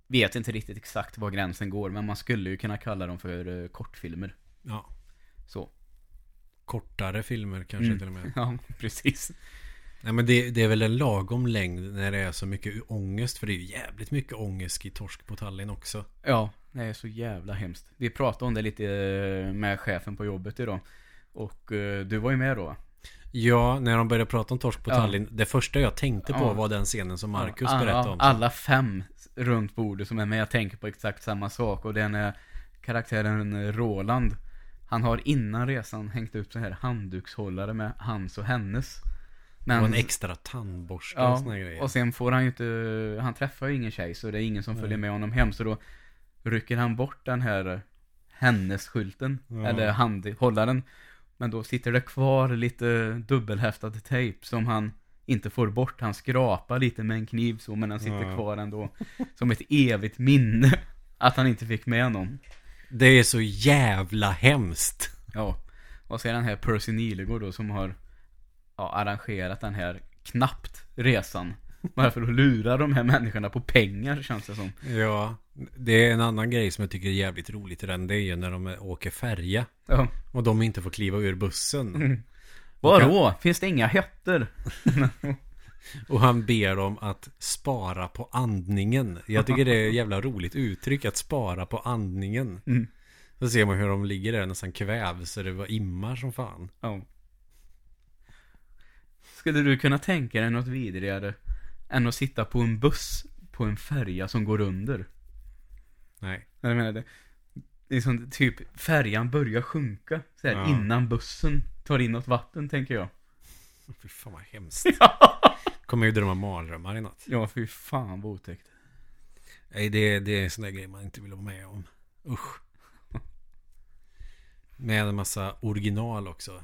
S2: Vet inte riktigt exakt var gränsen går, men man skulle ju kunna kalla dem för eh, kortfilmer.
S1: ja.
S2: Så.
S1: Kortare filmer kanske
S2: Mm.
S1: till och med. [LAUGHS]
S2: Ja, precis.
S1: Nej men det, det är väl en lagom längd när det är så mycket ångest. För det är ju jävligt mycket ångest i Torsk på Tallinn också.
S2: Ja, det är så jävla hemskt. Vi pratade om det lite eh, med chefen på jobbet idag. Och eh, du var ju med då.
S1: Ja, när de började prata om Torsk på
S2: Ja.
S1: Tallinn. Det första jag tänkte på
S2: Ja.
S1: var den scenen som Marcus
S2: alla,
S1: berättade om.
S2: Alla fem runt bordet som är med tänker på exakt samma sak. Och den är karaktären Roland. Han har innan resan hängt upp så här handdukshållare med hans och hennes. Men,
S1: Och en extra tandborste och
S2: ja,
S1: såna grejer.
S2: och sen får han ju inte, han träffar ju ingen tjej så det är ingen som
S1: Nej.
S2: följer med honom hem. Så då rycker han bort den här hennes-skylten.
S1: Ja.
S2: Eller handhållaren. Men då sitter det kvar lite dubbelhäftad tejp som han inte får bort. Han skrapar lite med en kniv så, men den sitter
S1: Ja.
S2: kvar ändå. Som ett evigt minne. Att han inte fick med någon.
S1: Det är så jävla hemskt.
S2: Ja. Och så är den här Percy Nilegård då som har ja, arrangerat den här knappt resan. Bara för att lura de här människorna på pengar känns det som.
S1: Ja, det är en annan grej som jag tycker är jävligt roligt i den. Det är ju när de åker färja.
S2: Ja.
S1: Och de inte får kliva ur bussen.
S2: Mm. Vadå? Finns det inga hötter? [LAUGHS]
S1: Och han ber dem att spara på andningen. Jag tycker det är ett jävla roligt uttryck att spara på andningen.
S2: Mm.
S1: Så ser man hur de ligger där nästan kvävs så det var immar som fan.
S2: Ja. Skulle du kunna tänka dig något vidrigare än att sitta på en buss på en färja som går under?
S1: Nej.
S2: Jag menar det. Det är som typ färjan börjar sjunka så här,
S1: Ja.
S2: innan bussen tar in något vatten tänker jag.
S1: Fy fan vad hemskt. [LAUGHS] Kommer ju drömma mardrömmar i natt.
S2: Ja, fy fan vad otäckt.
S1: Nej, det, det är en sån där grej man inte vill vara med om. Usch. Med en massa original också.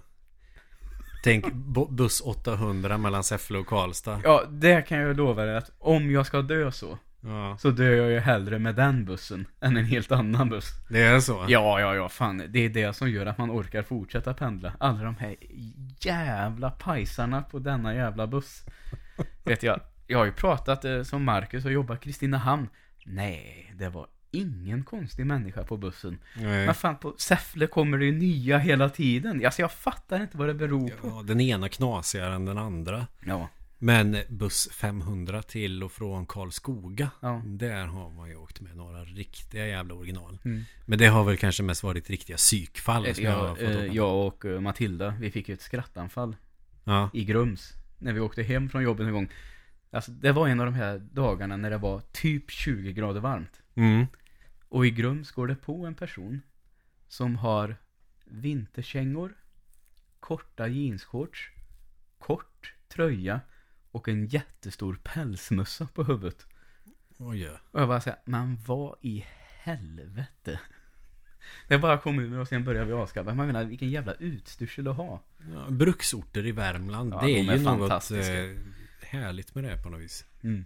S1: Tänk buss 800 mellan Säffle och Karlstad.
S2: Ja, det kan jag lova dig att om jag ska dö så,
S1: Ja,
S2: så dör jag ju hellre med den bussen än en helt annan buss.
S1: det är så.
S2: Ja, ja, ja, fan. Det är det som gör att man orkar fortsätta pendla. Alla de här jävla pajsarna på denna jävla buss. Vet jag, jag har ju pratat eh, som Marcus och jobbat Kristinehamn. Nej, det var ingen konstig människa på bussen.
S1: Nej.
S2: Men fan, på Säffle kommer det ju nya hela tiden. Alltså jag fattar inte vad det beror på.
S1: Ja, den ena knasigare än den andra.
S2: Ja,
S1: Men buss 500 till och från Karlskoga.
S2: Ja.
S1: Där har man ju åkt med några riktiga jävla original.
S2: Mm.
S1: Men det har väl kanske mest varit riktiga psykfall. som jag,
S2: jag, eh, jag och eh, Matilda, vi fick ju ett skrattanfall
S1: Ja.
S2: i Grums. När vi åkte hem från jobbet en gång. Alltså det var en av de här dagarna när det var typ 20 grader varmt.
S1: Mm.
S2: Och i Grums går det på en person som har vinterkängor, korta jeansshorts, kort tröja och en jättestor pälsmössa på huvudet.
S1: Oj, ja.
S2: Och jag bara säger, men vad i helvete? Det bara kom ur mig och sen började vi avskaffa. Man menar, vilken jävla utstyrsel att ha.
S1: Ja, bruksorter i Värmland.
S2: Ja,
S1: det är
S2: de är
S1: ju något eh, härligt med det på något vis.
S2: Mm.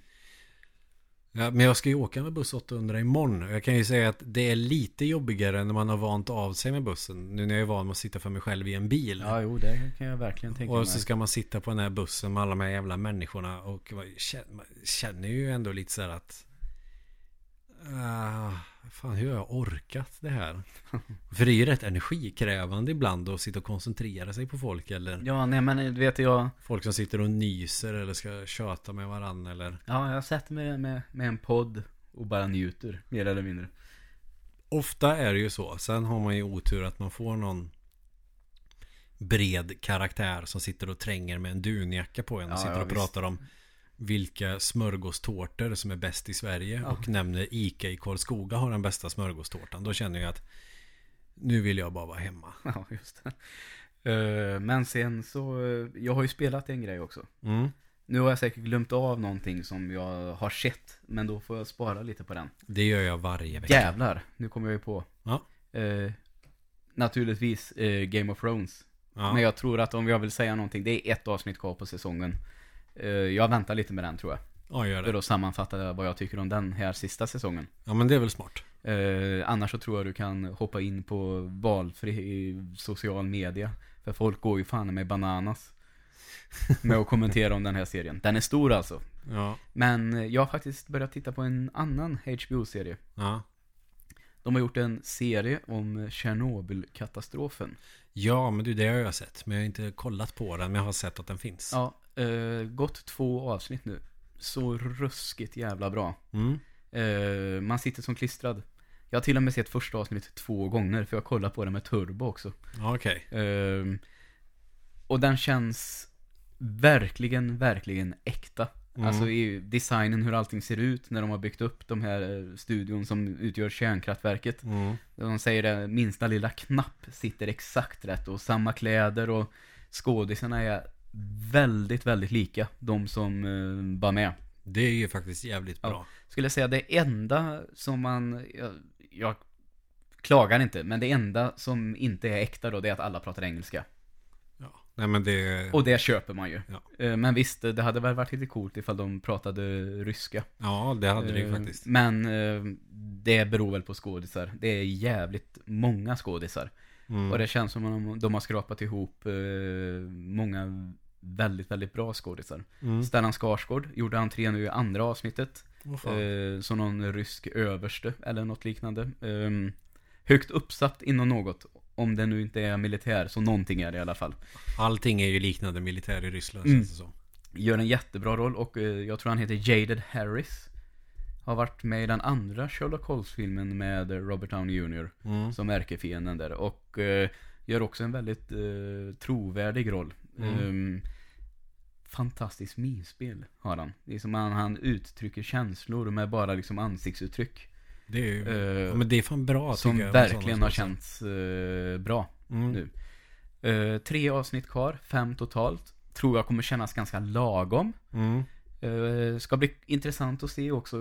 S1: Ja, men jag ska ju åka med buss 800 imorgon. Jag kan ju säga att det är lite jobbigare när man har vant av sig med bussen. Nu när jag är van med att sitta för mig själv i en bil.
S2: Ja, jo, det kan jag verkligen tänka mig.
S1: och så ska man sitta på den här bussen med alla de här jävla människorna. Och man känner ju ändå lite så här att... Uh, fan, hur har jag orkat det här? [LAUGHS] för det är ju rätt energikrävande ibland att sitta och koncentrera sig på folk. Eller
S2: Ja, nej men vet jag,
S1: folk som sitter och nyser eller ska köta med varandra. Eller...
S2: ja, jag sätter mig med, med en podd och bara njuter, mer eller mindre.
S1: Ofta är det ju så. Sen har man ju otur att man får någon bred karaktär som sitter och tränger med en dunjacka på en och
S2: Ja,
S1: sitter
S2: ja,
S1: och
S2: visst.
S1: pratar om vilka smörgåstårtor som är bäst i Sverige
S2: Ja.
S1: och nämner Ica i Karlskoga har den bästa smörgåstårtan. Då känner jag att nu vill jag bara vara hemma. [LAUGHS]
S2: Ja, just det. Eh, Men sen så, eh, jag har ju spelat en grej också.
S1: Mm.
S2: Nu har jag säkert glömt av någonting som jag har sett, men då får jag spara lite på den.
S1: Det gör jag varje vecka.
S2: Jävlar, nu kommer jag ju på.
S1: Ja.
S2: Eh, naturligtvis eh, Game of Thrones.
S1: Ja.
S2: Men jag tror att om jag vill säga någonting, det är ett avsnitt kvar på säsongen. Eh, jag väntar lite med den tror jag.
S1: Ja, gör
S2: För
S1: det.
S2: att sammanfatta vad jag tycker om den här sista säsongen.
S1: Ja, men det är väl smart.
S2: Eh, annars så tror jag du kan hoppa in på valfri social media. För folk går ju fan med bananas. [LAUGHS] Med att kommentera om den här serien. Den är stor alltså.
S1: Ja.
S2: Men eh, jag har faktiskt börjat titta på en annan HBO-serie.
S1: Ja.
S2: De har gjort en serie om Tjernobylkatastrofen.
S1: Ja, men du, det har jag sett. Men jag har inte kollat på den, men jag har sett att den finns.
S2: Ja, eh, gått två avsnitt nu. Så ruskigt jävla bra.
S1: Mm.
S2: Eh, man sitter som klistrad. Jag har till och med sett första avsnittet två gånger, för jag kollar på det med turbo också.
S1: Okej.
S2: Ehm, och den känns verkligen, verkligen äkta.
S1: Mm.
S2: Alltså i designen, hur allting ser ut när de har byggt upp de här eh, studion som utgör kärnkraftverket.
S1: Mm.
S2: De säger det, minsta lilla knapp sitter exakt rätt och samma kläder och skådisarna är väldigt, väldigt lika de som eh, var med.
S1: Det är ju faktiskt jävligt
S2: Ja.
S1: bra.
S2: Skulle jag säga det enda som man, jag, jag klagar inte, men det enda som inte är äkta då, det är att alla pratar engelska.
S1: Nej, men det...
S2: Och det köper man ju.
S1: Ja.
S2: Eh, Men visst, det hade väl varit lite coolt ifall de pratade ryska.
S1: Ja, det hade det ju
S2: Eh,
S1: faktiskt.
S2: Men eh, det beror väl på skådisar. Det är jävligt många skådisar.
S1: Mm.
S2: Och det känns som om de har skrapat ihop många väldigt, väldigt bra skådisar.
S1: Mm.
S2: Stellan Skarsgård gjorde entré nu i andra avsnittet. Eh, som någon rysk överste eller något liknande. Ehm, högt uppsatt inom något. Om det nu inte är militär, så någonting är det i alla fall.
S1: Allting är ju liknande militär i Ryssland,
S2: Mm.
S1: känns det som.
S2: Gör en jättebra roll och eh, jag tror han heter Jaded Harris. Har varit med i den andra Sherlock Holmes-filmen med Robert Downey Jr.
S1: Mm.
S2: Som ärkefienden där. Och eh, gör också en väldigt eh, trovärdig roll.
S1: Mm.
S2: Ehm, fantastiskt minspel har han. Det är som han, han uttrycker känslor med bara liksom ansiktsuttryck.
S1: Det är ju... Ja, men det är fan bra,
S2: som
S1: jag.
S2: verkligen har känts eh, bra.
S1: Mm.
S2: nu. Eh, tre avsnitt kvar, fem totalt. Tror jag kommer kännas ganska lagom.
S1: Mm.
S2: Eh, ska bli intressant att se också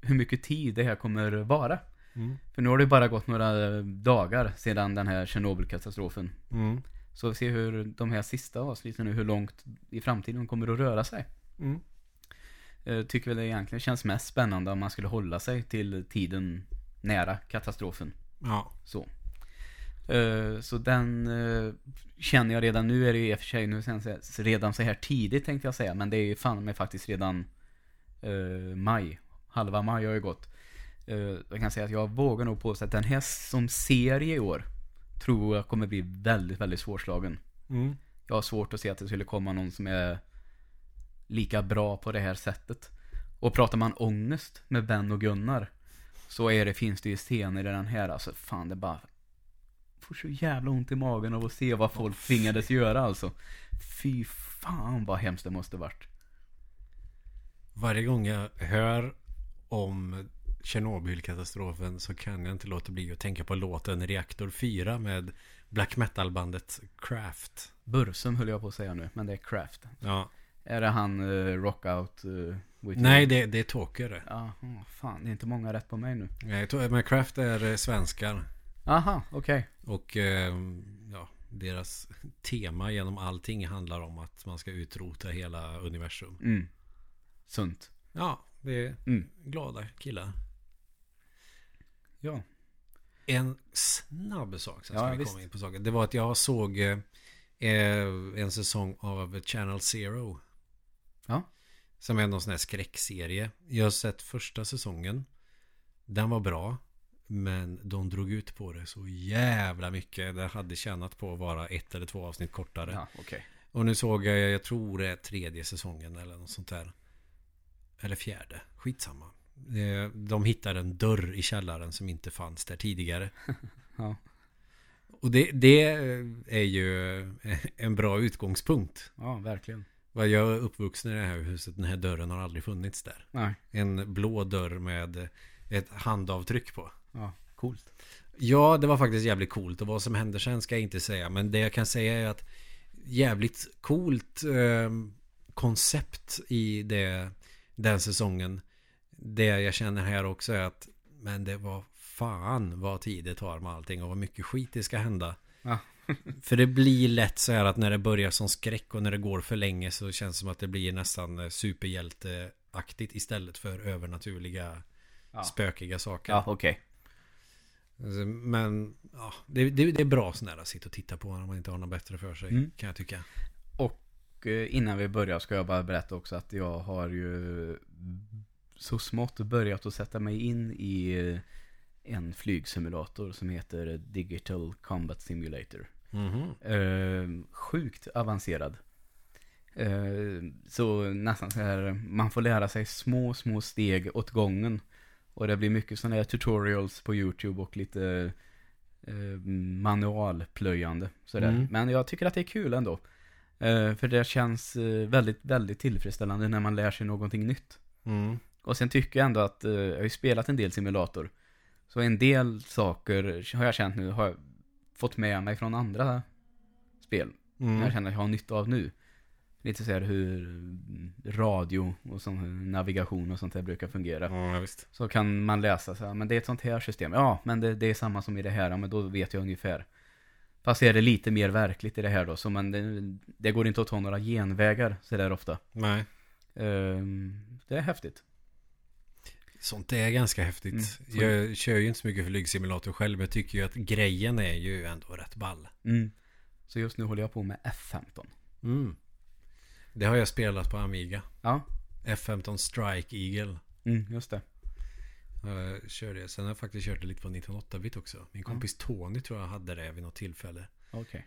S2: hur mycket tid det här kommer vara.
S1: Mm.
S2: För nu har det bara gått några dagar sedan den här Tjernobylkatastrofen.
S1: Mm.
S2: Så vi ser hur de här sista avsnitten nu, hur långt i framtiden kommer att röra sig.
S1: Mm.
S2: Eh, tycker väl det egentligen känns mest spännande om man skulle hålla sig till tiden nära katastrofen.
S1: Ja.
S2: Så. Eh, så den eh, känner jag redan nu är det i och för sig nu sen, redan så här tidigt tänkte jag säga. Men det är ju fan med faktiskt redan maj. Halva maj har ju gått. Jag kan säga att jag vågar nog påstå att den här som serie i år tror jag kommer bli väldigt, väldigt svårslagen.
S1: Mm.
S2: Jag har svårt att se att det skulle komma någon som är lika bra på det här sättet. Och pratar man ångest med Ben och Gunnar så är det, finns det ju scener i den här, alltså fan det bara får så jävla ont i magen av att se vad folk tvingades göra alltså. Fy fan vad hemskt det måste varit.
S1: Varje gång jag hör om Tjernobylkatastrofen så kan jag inte låta bli att tänka på låten Reaktor 4 med black metal-bandet Craft.
S2: Bursum höll jag på att säga nu, men det är Craft.
S1: Ja.
S2: Är det han uh, Rockout? Uh,
S1: Nej, det, det är Talker.
S2: Ja, oh, fan det är inte många rätt på mig nu.
S1: Nej, to- men Craft är eh, svenskar.
S2: Aha, okej.
S1: Och eh, ja, deras tema genom allting handlar om att man ska utrota hela universum.
S2: Mm. Sunt.
S1: Ja, det är
S2: Mm.
S1: glada killar.
S2: Ja.
S1: En snabb sak, sen
S2: Ja,
S1: vi komma in på saken. Det var att jag såg eh, eh, en säsong av Channel Zero.
S2: Ja.
S1: Som är någon sån här skräckserie. Jag har sett första säsongen. Den var bra. Men de drog ut på det så jävla mycket. Det hade tjänat på att vara ett eller två avsnitt kortare.
S2: Ja, okej.
S1: Och nu såg jag, jag tror det är tredje säsongen eller något sånt där. Eller fjärde. Skitsamma. Eh, De hittar en dörr i källaren som inte fanns där tidigare. [LAUGHS]
S2: Ja.
S1: Och det, det är ju en bra utgångspunkt.
S2: Ja, verkligen.
S1: Vad Jag är uppvuxen i det här huset. Den här dörren har aldrig funnits där.
S2: Nej.
S1: En blå dörr med ett handavtryck på.
S2: Ja, coolt.
S1: Ja, det var faktiskt jävligt coolt. Och vad som hände sen ska jag inte säga. Men det jag kan säga är att jävligt coolt eh, koncept i det, den säsongen. Det jag känner här också är att men det var fan vad tid det tar med allting och vad mycket skit det ska hända.
S2: Ja.
S1: För det blir lätt så här att när det börjar som skräck och när det går för länge så känns det som att det blir nästan eh, superhjälteaktigt istället för övernaturliga
S2: Ja.
S1: spökiga saker.
S2: Ja, okej.
S1: Alltså, Men ja, det, det, det är bra sådär att sitta och titta på när man inte har något bättre för sig.
S2: Mm.
S1: Kan jag tycka.
S2: Och eh, innan vi börjar ska jag bara berätta också att jag har ju så smått börjat att sätta mig in i eh, en flygsimulator som heter Digital Combat Simulator.
S1: Mhm.
S2: Eh, sjukt avancerad. Eh, så nästan så här, man får lära sig små, små steg åt gången. Och det blir mycket sådana här tutorials på YouTube och lite eh, manualplöjande. Sådär.
S1: Mm.
S2: Men jag tycker att det är kul ändå. För det känns eh, väldigt, väldigt tillfredsställande när man lär sig någonting nytt.
S1: Mm.
S2: Och sen tycker jag ändå att, eh, jag har ju spelat en del simulator. Så en del saker har jag känt nu, har fått med mig från andra spel.
S1: Mm.
S2: Jag känner att jag har nytta av nu. Lite så här hur radio och sån navigation och sånt där brukar fungera.
S1: Ja, visst.
S2: Så kan man läsa så här, men det är ett sånt här system. Ja, men det, det är samma som i det här, ja, men då vet jag ungefär. Fast är det lite mer verkligt i det här då, så man, det, det går inte att ta några genvägar så där ofta.
S1: Nej.
S2: Ehm, det är häftigt.
S1: Sånt är ganska häftigt.
S2: Mm.
S1: Jag kör ju inte så mycket flygsimulator själv. Men jag tycker ju att grejen är ju ändå rätt ball.
S2: Mm. Så just nu håller jag på med F15.
S1: Mm. Det har jag spelat på Amiga.
S2: Ja,
S1: F15 Strike Eagle.
S2: mm, just det.
S1: Jag kör det. Sen har jag faktiskt kört det lite på 1908-bit också. Min kompis Tony tror jag hade det vid något tillfälle.
S2: Okej.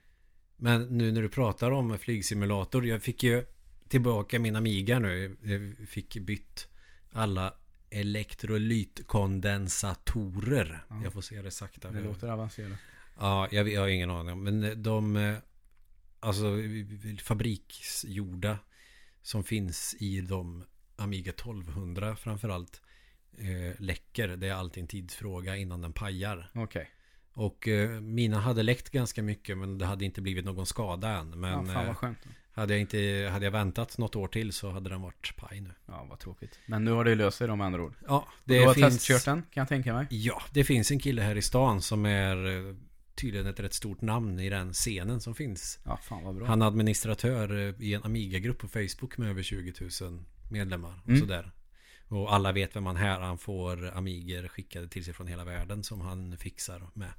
S1: Men nu när du pratar om flygsimulator. Jag fick ju tillbaka min Amiga nu. Jag fick bytt alla elektrolytkondensatorer.
S2: Ja.
S1: Jag får se det sakta.
S2: Det låter avancerat.
S1: Ja, jag, jag har ingen aning. Men de eh, alltså fabriksgjorda som finns i de Amiga 1200 framförallt eh, läcker. Det är alltid en tidsfråga innan den pajar.
S2: Okej.
S1: Och eh, mina hade läckt ganska mycket men det hade inte blivit någon skada än. Men
S2: Ja, fan
S1: eh,
S2: vad skönt.
S1: Hade, jag inte, hade jag väntat något år till så hade den varit paj nu.
S2: Ja, vad tråkigt. Men nu har det löst sig de andra ord.
S1: Ja,
S2: Det du har
S1: finns...
S2: testkört den, kan jag tänka mig.
S1: Ja, det finns en kille här i stan som är eh, tydligen ett rätt stort namn i den scenen som finns.
S2: Ja, fan vad bra.
S1: Han är administratör eh, i en Amiga-grupp på Facebook med över 20 000 medlemmar. Och
S2: Mm.
S1: sådär. Och alla vet vem han är. Han får Amiger skickade till sig från hela världen som han fixar med.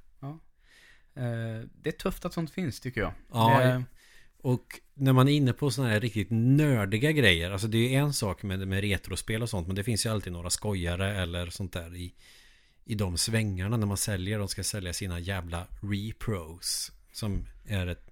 S2: Eh, det är tufft att sånt finns, tycker jag.
S1: Ja,
S2: det,
S1: Och när man är inne på sådana här riktigt nördiga grejer. Alltså det är en sak med, med retrospel och sånt. Men det finns ju alltid några skojare eller sånt där i, i de svängarna när man säljer. De ska sälja sina jävla repros. Som är ett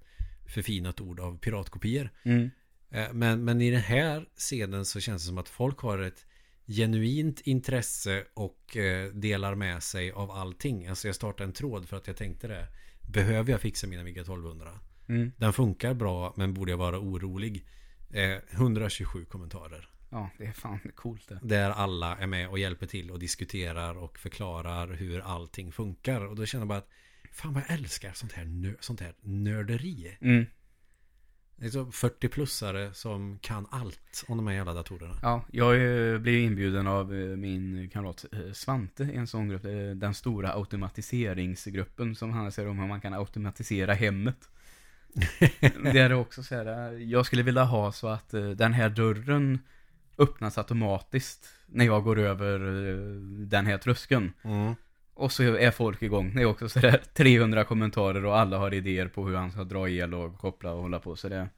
S1: förfinat ord av piratkopior.
S2: mm,
S1: Eh, Men, men i den här scenen så känns det som att folk har ett genuint intresse och eh, delar med sig av allting. Alltså jag startade en tråd för att jag tänkte det. Behöver jag fixa min Amiga 1200?
S2: Mm.
S1: Den funkar bra men borde jag vara orolig? Eh, 127 kommentarer.
S2: Ja, det är fan coolt det.
S1: Där alla är med och hjälper till och diskuterar och förklarar hur allting funkar. Och då känner jag bara att fan vad jag älskar sånt här, nö- sånt här nörderi.
S2: Mm.
S1: Det är så 40-plussare som kan allt om de här jävla datorerna.
S2: Ja, jag blev inbjuden av eh, min kamrat eh, Svante i en sån grupp. eh, Den stora automatiseringsgruppen som handlar om hur man kan automatisera hemmet. [LAUGHS] det är också så här, jag skulle vilja ha så att eh, den här dörren öppnas automatiskt när jag går över eh, den här tröskeln.
S1: Mm.
S2: Och så är folk igång. Det är också sådär 300 [LAUGHS] kommentarer och alla har idéer på hur han ska dra el och koppla och hålla på. Så det är en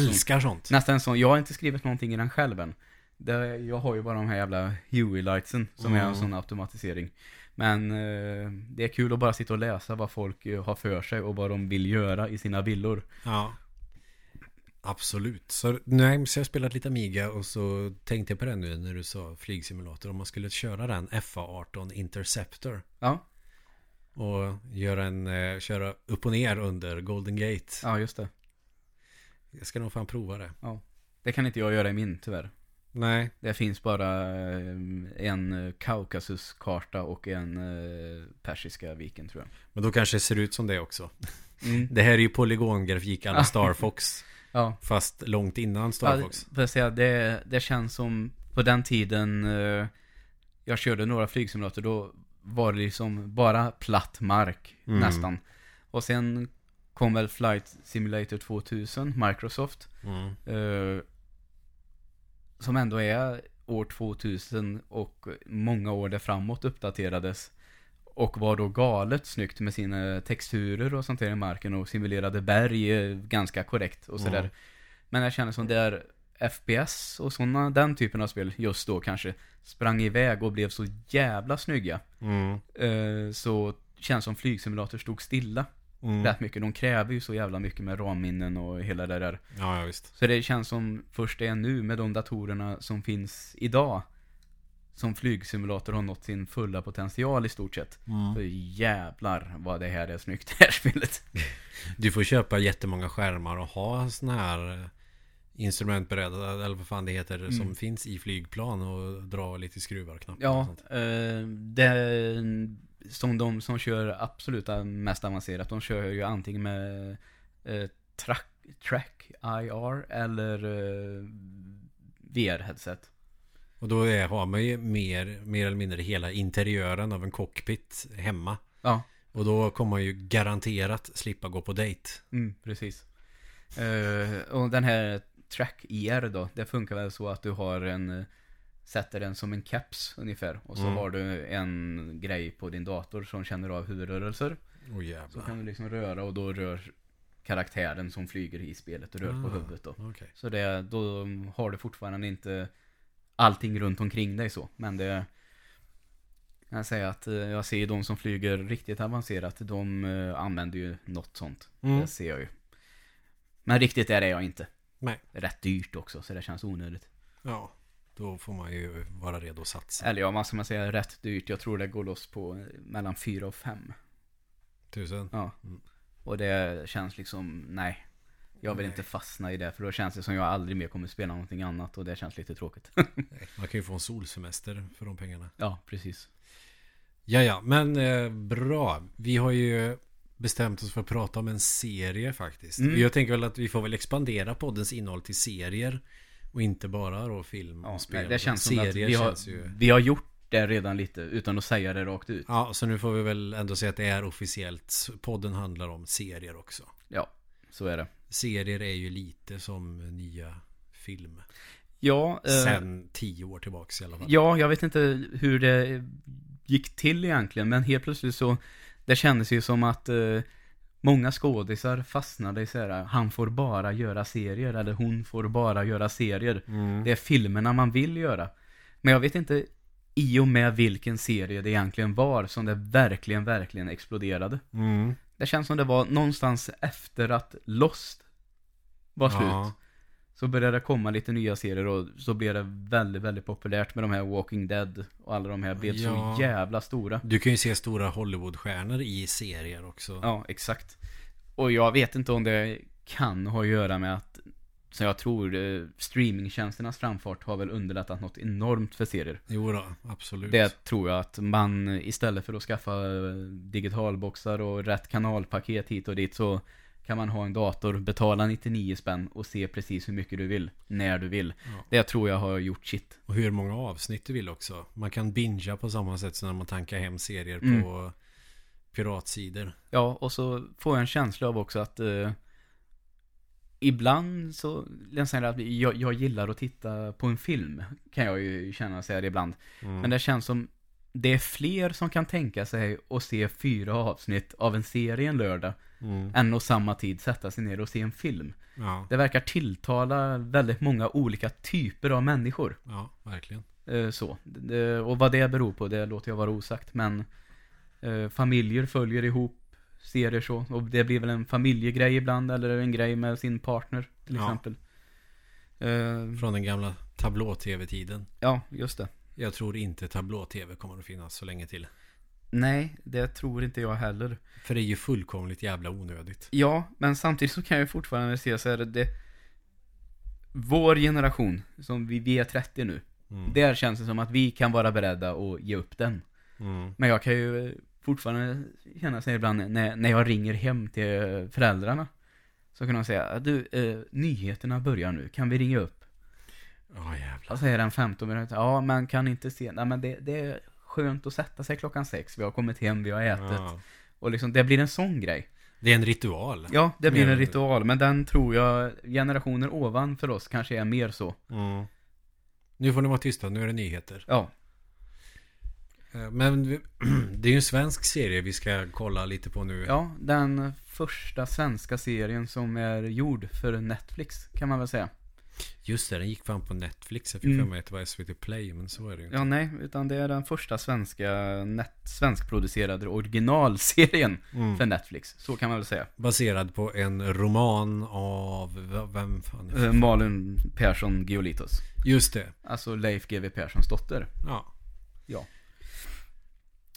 S2: sån-
S1: Älskar sånt.
S2: Nästan sån, jag har inte skrivit någonting i den själv än. Det, jag har ju bara de här jävla Huey-lightsen som är en
S1: Mm.
S2: sån automatisering. Men eh, det är kul att bara sitta och läsa vad folk eh, har för sig och vad de vill göra i sina villor.
S1: Ja. Absolut. Så, nej, så jag har spelat lite Amiga och så tänkte jag på det nu när du sa flygsimulator. Om man skulle köra den FA18 Interceptor.
S2: Ja,
S1: Och göra en, eh, köra upp och ner under Golden Gate.
S2: ja just det.
S1: Jag ska nog fan prova det.
S2: Det kan inte jag göra i min tyvärr.
S1: Nej.
S2: Det finns bara eh, en eh, Kaukasuskarta och en eh, Persiska viken tror jag.
S1: Men då kanske det ser ut som det också.
S2: Mm.
S1: Det här är ju polygongrafik alla Star Fox. [LAUGHS]
S2: Ja,
S1: Fast långt innan Star Fox.
S2: säga, det, det känns som på den tiden jag körde några flygsimulator, då var det liksom bara platt mark
S1: Mm.
S2: nästan. Och sen kom väl Flight Simulator 2000, Microsoft.
S1: Mm.
S2: Som ändå är år 2000 och många år där framåt uppdaterades. Och var då galet snyggt med sina texturer och sånt där i marken och simulerade berg eh, ganska korrekt och sådär.
S1: Mm.
S2: Men jag känner som det är FPS och sådana, den typen av spel just då kanske sprang iväg och blev så jävla snygga.
S1: Mm.
S2: Eh, så känns som flygsimulator stod stilla
S1: Mm.
S2: rätt mycket. De kräver ju så jävla mycket med ramminnen och hela det där.
S1: Ja, ja, visst.
S2: Så det känns som först det är nu med de datorerna som finns idag. Som flygsimulator har nått sin fulla potential i stort sett.
S1: Mm.
S2: Så jävlar vad det här är snyggt [LAUGHS] det här spelet.
S1: Du får köpa jättemånga skärmar och ha såna här eh, instrumentberedda, eller vad fan det heter,
S2: Mm.
S1: som finns i flygplan och dra lite skruvar och knappar och
S2: Ja,
S1: sånt.
S2: eh, det som de som kör absolut mest avancerat, de kör ju antingen med eh, track, track IR eller eh, VR-headset.
S1: Och då är, har man ju mer, mer eller mindre hela interiören av en cockpit hemma.
S2: Ja,
S1: Och då kommer man ju garanterat slippa gå på dejt.
S2: mm, precis. Eh, och den här Track IR då, det funkar väl så att du har en eh, Sätter den som en caps ungefär och så
S1: Mm.
S2: har du en grej på din dator som känner av huvudrörelser.
S1: Åh
S2: Så kan du liksom röra och då rör karaktären som flyger i spelet och rör på
S1: Ah.
S2: huvudet då.
S1: Okej.
S2: Så det, då har du fortfarande inte allting runt omkring dig så. Men det... Jag säger att eh, jag ser de som flyger riktigt avancerat, de eh, använder ju något sånt.
S1: Mm.
S2: Det ser jag ju. Men riktigt där är jag inte.
S1: Nej.
S2: Det är rätt dyrt också, så det känns onödigt.
S1: Ja, då får man ju vara redo att satsa.
S2: Eller ja, vad ska man säga, rätt dyrt. Jag tror det går loss på mellan 4 och 5.
S1: Tusen.
S2: Ja.
S1: Mm.
S2: Och det känns liksom, nej. Jag vill
S1: Nej.
S2: inte fastna i det, för då känns det som jag aldrig mer kommer spela någonting annat och det känns lite tråkigt. [LAUGHS]
S1: Man kan ju få en solsemester för de pengarna.
S2: ja, precis.
S1: Ja, ja, men eh, bra. Vi har ju bestämt oss för att prata om en serie faktiskt.
S2: Mm.
S1: Jag tänker väl att vi får väl expandera poddens innehåll till serier. Och inte bara då film
S2: Ja,
S1: och spel.
S2: nej, det känns som att vi har,
S1: ju...
S2: vi har gjort det redan lite, utan att säga det rakt ut.
S1: Ja, så nu får vi väl ändå säga att det är officiellt. Podden handlar om serier också.
S2: Ja, så är det.
S1: Serier är ju lite som nya film.
S2: Ja, eh,
S1: Sen tio år tillbaks i alla fall.
S2: ja, jag vet inte hur det gick till egentligen, men helt plötsligt så, det kändes ju som att eh, många skådisar fastnade i så här, han får bara göra serier, eller hon får bara göra serier.
S1: Mm.
S2: Det är filmerna man vill göra. Men jag vet inte i och med vilken serie det egentligen var som det verkligen, verkligen exploderade.
S1: Mm.
S2: Det känns som det var någonstans efter att Lost var slut.
S1: Ja.
S2: Så började det komma lite nya serier och så blev det väldigt, väldigt populärt med de här Walking Dead och alla de här blev
S1: Ja.
S2: så jävla stora.
S1: Du kan ju se stora Hollywoodstjärnor i serier också.
S2: Ja, exakt. Och jag vet inte om det kan ha att göra med att, så jag tror, eh, streamingtjänsternas framfart har väl underlättat något enormt för serier.
S1: Jo då, absolut.
S2: Det tror jag att man istället för att skaffa eh, digitalboxar och rätt kanalpaket hit och dit så kan man ha en dator, betala 99 spänn och se precis hur mycket du vill, när du vill.
S1: Ja.
S2: Det tror jag har gjort sitt.
S1: Och hur många avsnitt du vill också. Man kan bingea på samma sätt som när man tankar hem serier
S2: Mm.
S1: på piratsidor.
S2: Ja, och så får jag en känsla av också att eh, ibland så, att jag, jag gillar att titta på en film, kan jag ju känna här ibland.
S1: Mm.
S2: Men det känns som det är fler som kan tänka sig att se fyra avsnitt av en serie en lördag
S1: Mm.
S2: än att samma tid sätta sig ner och se en film.
S1: Ja,
S2: Det verkar tilltala väldigt många olika typer av människor.
S1: ja, verkligen.
S2: Eh, så. Och vad det beror på, det låter jag vara osagt. Men eh, familjer följer ihop serier så. Och det blir väl en familjegrej ibland, eller en grej med sin partner till
S1: Ja.
S2: exempel. Eh,
S1: Från den gamla tablå-tv-tiden.
S2: ja, just det.
S1: Jag tror inte tablå-tv kommer att finnas så länge till.
S2: Nej, det tror inte jag heller.
S1: För det är ju fullkomligt jävla onödigt.
S2: Ja, men samtidigt så kan jag fortfarande se så här, det Vår generation, som vi, vi är 30 nu
S1: Mm.
S2: Där känns det som att vi kan vara beredda att ge upp den
S1: Mm.
S2: Men jag kan ju fortfarande känna sig ibland när, när jag ringer hem till föräldrarna Så kan de säga, du, eh, nyheterna börjar nu, kan vi ringa upp?
S1: Ja, jävlar.
S2: Säger den 15 minuter, ja man kan inte se, nej men det, det är skönt att sätta sig klockan sex, vi har kommit hem, vi har ätit
S1: Ja.
S2: Och liksom, det blir en sån grej
S1: Det är en ritual.
S2: Ja, det blir en ritual, men den tror jag generationer ovan för oss kanske är mer så.
S1: Mm. Nu får ni vara tysta, nu är det nyheter.
S2: Ja,
S1: Eh, Men vi, [CLEARS THROAT] det är ju en svensk serie vi ska kolla lite på nu.
S2: ja, den första svenska serien som är gjord för Netflix, kan man väl säga.
S1: Just det, den gick fram på Netflix. Jag fick
S2: Mm.
S1: för mig att det var SVT Play, men så är det ju inte.
S2: Ja, nej, utan det är den första svenska net, svenskproducerade originalserien
S1: Mm.
S2: för Netflix. Så kan man väl säga.
S1: Baserad på en roman av, vem fan?
S2: Eh, Malin Persson Giolitos.
S1: Just det,
S2: Alltså Leif GW Perssons dotter.
S1: ja.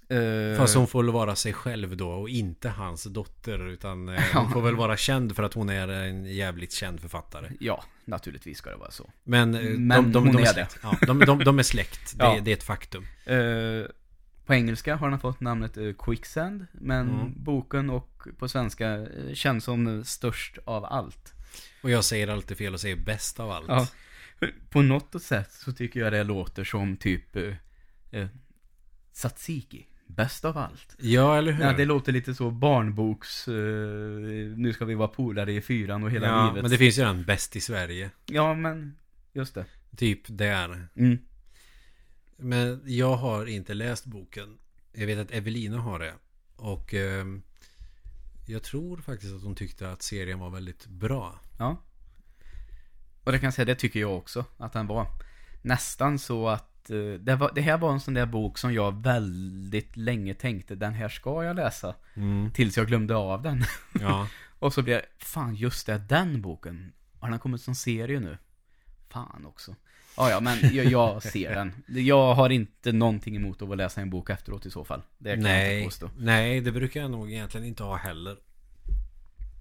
S2: Eh,
S1: Fast hon får väl vara sig själv då och inte hans dotter. Utan eh, hon [LAUGHS] får väl vara känd för att hon är en jävligt känd författare.
S2: Ja, naturligtvis ska det vara så.
S1: Men, eh,
S2: Men
S1: de, de,
S2: hon
S1: de,
S2: är
S1: släkt. Ja, de, de, de är släkt. [LAUGHS] Det,
S2: Ja.
S1: det är ett faktum.
S2: Eh, på engelska har den fått namnet Quicksand, men
S1: Mm.
S2: boken och på svenska känns som störst av allt.
S1: Och jag säger alltid fel och säger bäst av allt.
S2: Ja. På något sätt så tycker jag det låter som typ eh, Tzatziki, bäst av allt.
S1: Ja, eller hur?
S2: Ja, det låter lite så barnboks, eh, nu ska vi vara polare i fyran och hela
S1: ja,
S2: livet.
S1: men det finns ju en bäst i Sverige.
S2: Ja, men just det.
S1: Typ där.
S2: Mm.
S1: Men jag har inte läst boken. Jag vet att Evelina har det. Och ehm, jag tror faktiskt att hon tyckte att serien var väldigt bra.
S2: Ja. Och det kan jag säga, det tycker jag också att den var. Nästan så att eh, det, var, det här var en sån där bok som jag väldigt länge tänkte, den här ska jag läsa. Tills jag glömde av den. [LAUGHS]
S1: Ja. [LAUGHS]
S2: Och så blev jag, fan just det, den boken. Har den kommit som serie nu? Fan också. Ja, ja, men jag, jag [LAUGHS] ser den. Jag har inte någonting emot att läsa en bok efteråt i så fall. Det kan jag inte
S1: nej,
S2: påstå.
S1: nej, det brukar jag nog egentligen inte ha heller.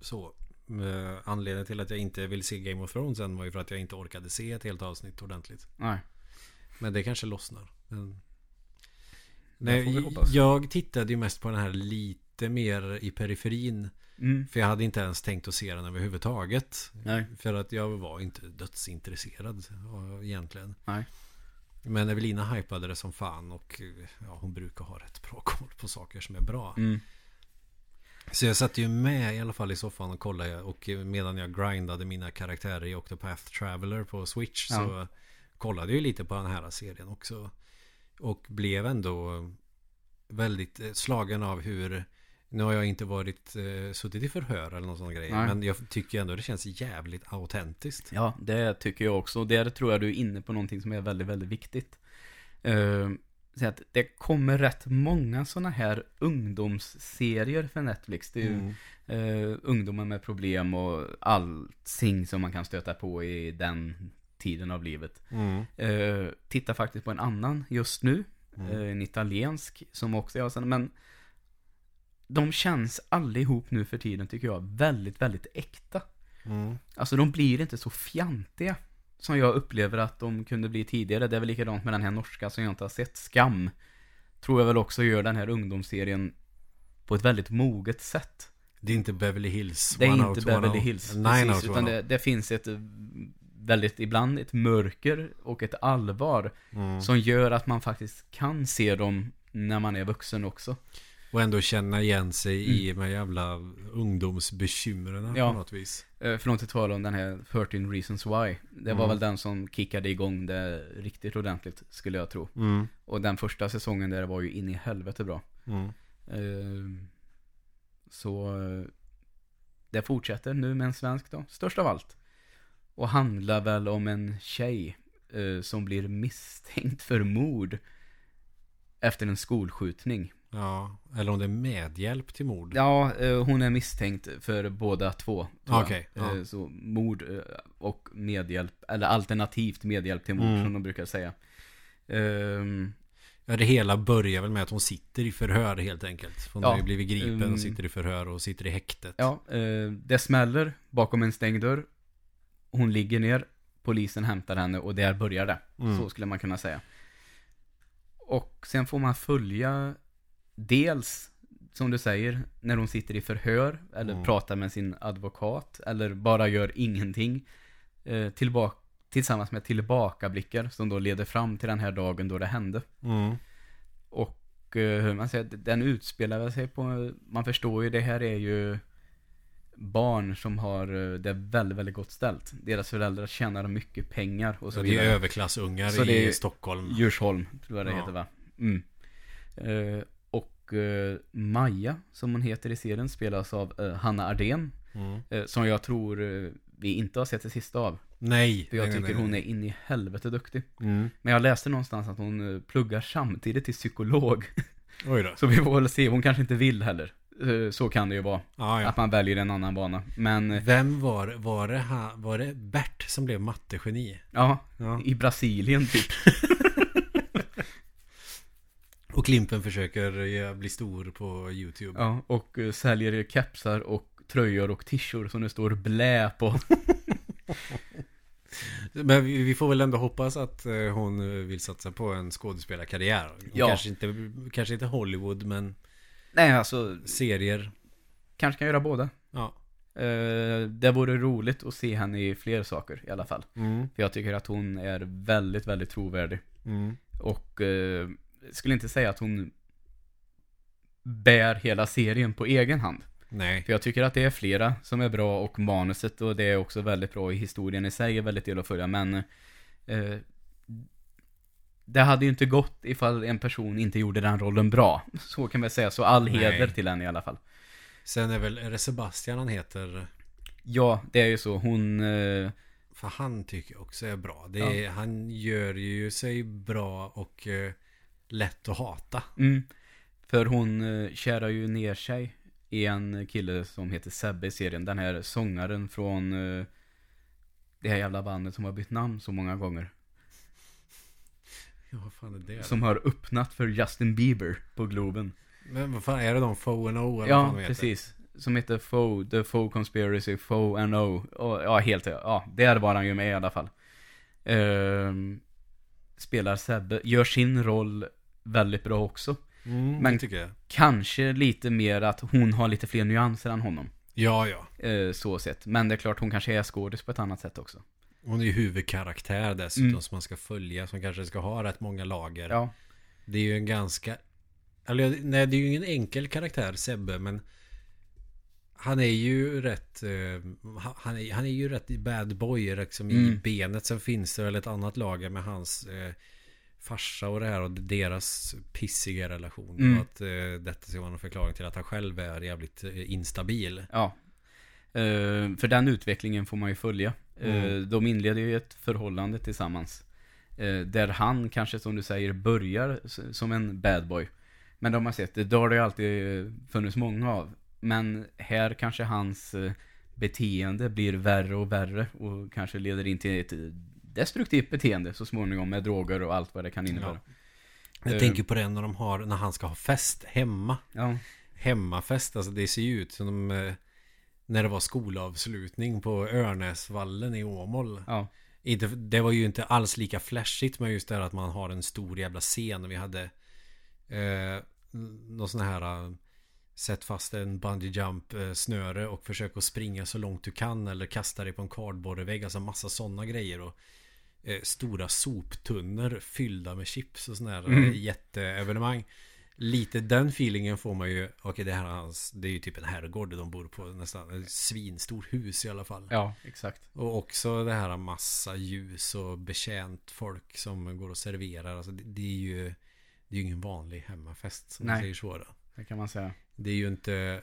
S1: Så. eh, Anledningen till att jag inte vill se Game of Thrones än var ju för att jag inte orkade se ett helt avsnitt ordentligt.
S2: Nej.
S1: Men det kanske lossnar. Men... Nej, jag tittade ju mest på den här lite mer i periferin.
S2: Mm.
S1: För jag hade inte ens tänkt att se den överhuvudtaget.
S2: Nej.
S1: För att jag var inte dödsintresserad ja, egentligen.
S2: Nej.
S1: Men Evelina hypade det som fan och ja, hon brukar ha rätt bra [LAUGHS] koll på saker som är bra.
S2: Mm.
S1: Så jag satt ju med i alla fall i soffan och kollade och medan jag grindade mina karaktärer i Octopath Traveler på Switch
S2: Ja.
S1: så kollade ju lite på den här serien också. Och blev ändå väldigt eh, slagen av hur nu har jag inte varit eh, suttit i förhör eller någon sån grej.
S2: Nej.
S1: Men jag tycker ändå det känns jävligt autentiskt.
S2: Ja, det tycker jag också. Och där tror jag du är inne på någonting som är väldigt, väldigt viktigt. Uh, så att det kommer rätt många sådana här ungdomsserier för Netflix. Det är ju
S1: Mm.
S2: eh, ungdomar med problem och allting som man kan stöta på i den tiden av livet.
S1: Mm.
S2: Uh, titta faktiskt på en annan just nu.
S1: Mm.
S2: eh, en italiensk som också är sån, men de känns allihop nu för tiden tycker jag väldigt, väldigt äkta.
S1: Mm.
S2: Alltså de blir inte så fjantiga som jag upplever att de kunde bli tidigare. Det är väl likadant med den här norska som jag inte har sett, Skam. Tror jag väl också gör den här ungdomsserien på ett väldigt moget sätt.
S1: Det är inte Beverly Hills.
S2: Det är
S1: 102,
S2: inte Beverly Hills,
S1: oh
S2: precis, utan det, det finns ett eh, väldigt, ibland ett mörker och ett allvar
S1: mm.
S2: som gör att man faktiskt kan se dem när man är vuxen också.
S1: Och ändå känna igen sig i de jävla ungdomsbekymren
S2: Mm. Ja.
S1: på något vis.
S2: Eh, För att inte tala om den här 13 Reasons Why. Det var
S1: Mm.
S2: väl den som kickade igång det riktigt ordentligt, skulle jag tro.
S1: Mm.
S2: Och den första säsongen där var ju in i helvete bra.
S1: Mm.
S2: Eh, Så eh, det fortsätter nu med en svensk då, störst av allt. Och handlar väl om en tjej eh, som blir misstänkt för mord efter en skolskjutning.
S1: Ja, eller om det är medhjälp till mord.
S2: Ja, eh, hon är misstänkt för båda två.
S1: Okej, ja.
S2: Eh, Så mord eh, och medhjälp, eller alternativt medhjälp till mord
S1: Mm.
S2: som de brukar säga. Ehm,
S1: Ja, det hela börjar väl med att hon sitter i förhör helt enkelt. Hon
S2: Ja,
S1: har ju blivit gripen och sitter i förhör och sitter i häktet.
S2: Ja, eh, det smäller bakom en stängd dörr. Hon ligger ner, polisen hämtar henne och där börjar det.
S1: Mm.
S2: Så skulle man kunna säga. Och sen får man följa dels, som du säger, när hon sitter i förhör eller
S1: Mm.
S2: pratar med sin advokat eller bara gör ingenting. Eh, tillbaka, tillsammans med tillbakablickar som då leder fram till den här dagen då det hände.
S1: Mm.
S2: Och eh, hur man säger, den utspelar sig på, man förstår ju det här är ju barn som har eh, det väldigt, väldigt gott ställt. Deras föräldrar tjänar mycket pengar och så
S1: det är överklassungar
S2: Så
S1: i Stockholm.
S2: Djursholm, tror jag det
S1: Ja.
S2: heter va? Mm. Eh, och eh, Maja, som hon heter i serien, spelas av eh, Hanna Ardén.
S1: Mm.
S2: Som jag tror vi inte har sett det sista av.
S1: Nej.
S2: För jag
S1: nej,
S2: tycker
S1: nej,
S2: hon
S1: nej.
S2: är in i helvete duktig.
S1: Mm.
S2: Men jag läste någonstans att hon pluggar samtidigt till psykolog.
S1: Oj då. [LAUGHS]
S2: Så vi får väl se, hon kanske inte vill heller. Eh, Så kan det ju vara.
S1: Ja, ja.
S2: Att man väljer en annan bana. Men, eh,
S1: Vem var, var, det ha, var det Bert som blev mattegeni?
S2: ja,
S1: Ja.
S2: i Brasilien typ. [LAUGHS]
S1: Och Klimpen försöker eh, bli stor på YouTube.
S2: Ja, och säljer kepsar och tröjor och t-shirts som det står blä på. [LAUGHS]
S1: Men vi, får väl ändå hoppas att hon vill satsa på en skådespelarkarriär.
S2: Ja.
S1: Kanske, inte, kanske inte Hollywood, men
S2: Nej, alltså,
S1: serier.
S2: kanske kan göra båda.
S1: Ja.
S2: Eh, det vore roligt att se henne i fler saker i alla fall.
S1: Mm.
S2: För jag tycker att hon är väldigt, väldigt trovärdig.
S1: Mm.
S2: Och eh, skulle inte säga att hon bär hela serien på egen hand.
S1: Nej.
S2: För jag tycker att det är flera som är bra och manuset och det är också väldigt bra i historien i sig är väldigt del att följa men eh, Det hade ju inte gått ifall en person inte gjorde den rollen bra. Så kan vi säga, så all
S1: Nej.
S2: heder till henne i alla fall.
S1: Sen är väl, är det Sebastian han heter?
S2: Ja, det är ju så. Hon eh,
S1: För han tycker jag också är bra. Det är, Han gör ju sig bra och eh, lätt att hata.
S2: mm, För hon eh, kärar ju ner sig i en kille som heter Sebbe i serien. Den här sångaren från eh, det här jävla bandet som har bytt namn så många gånger.
S1: Ja, vad fan är det?
S2: Som har öppnat för Justin Bieber på Globen.
S1: Men vad fan är det de? Foe and O? Eller vad
S2: Ja,
S1: fan de heter?
S2: precis. Som heter Foe, The Foe Conspiracy, Foe and O. Och, ja, helt Ja, där var han ju med i alla fall. Ehm, spelar Sebbe, gör sin roll väldigt bra också.
S1: Mm,
S2: Men-
S1: Men tycker jag.
S2: Kanske lite mer att hon har lite fler nyanser än honom.
S1: Ja, ja.
S2: Eh, så sett. Men det är klart hon kanske är skådis på ett annat sätt också.
S1: Hon är ju huvudkaraktär dessutom
S2: Mm.
S1: som man ska följa. Som kanske ska ha rätt många lager.
S2: Ja.
S1: Det är ju en ganska... Eller nej, det är ju ingen enkel karaktär Sebbe, men... Han är ju rätt... eh, han, är, han är ju rätt bad boy liksom i
S2: Mm.
S1: benet. Sen finns det väl ett annat lager med hans eh, farsa och det här och deras pissiga relation.
S2: Mm.
S1: Och att eh, detta ska vara en förklaring till att han själv är jävligt instabil.
S2: Ja. För den utvecklingen får man ju följa. Eh,
S1: Mm.
S2: de inleder ju ett förhållande tillsammans. Eh, där han kanske som du säger börjar som en bad boy. Men de har sett, det har det ju alltid eh, funnits många av. Men här kanske hans beteende blir värre och värre och kanske leder in till ett destruktivt beteende så småningom med droger och allt vad det kan innebära.
S1: Jag
S2: Eh.
S1: tänker på det när de har, när han ska ha fest hemma.
S2: Ja,
S1: hemmafest. Alltså det ser ju ut som de, när det var skolavslutning på Örnäsvallen i Åmål.
S2: ja,
S1: det var ju inte alls lika flashigt med just det här att man har en stor jävla scen. Vi hade eh, någon sån här eh, Sätt fast en bungee jump eh, snöre och försök att springa så långt du kan eller kasta dig på en cardboardvägg. Alltså massa sådana grejer. Och eh, stora soptunnor fyllda med chips och sådana här
S2: Mm.
S1: mm. jätteevenemang. Lite den feelingen får man ju. Okej det här är hans. Det är ju typ en herrgård de bor på nästan. Ett svinstort hus i alla fall.
S2: ja, exakt.
S1: Och också det här massa ljus och betjänt folk som går och serverar. Alltså det, det är ju Det är ju ingen vanlig hemmafest som man
S2: Nej.
S1: säger så då.
S2: Det kan man säga.
S1: Det är ju inte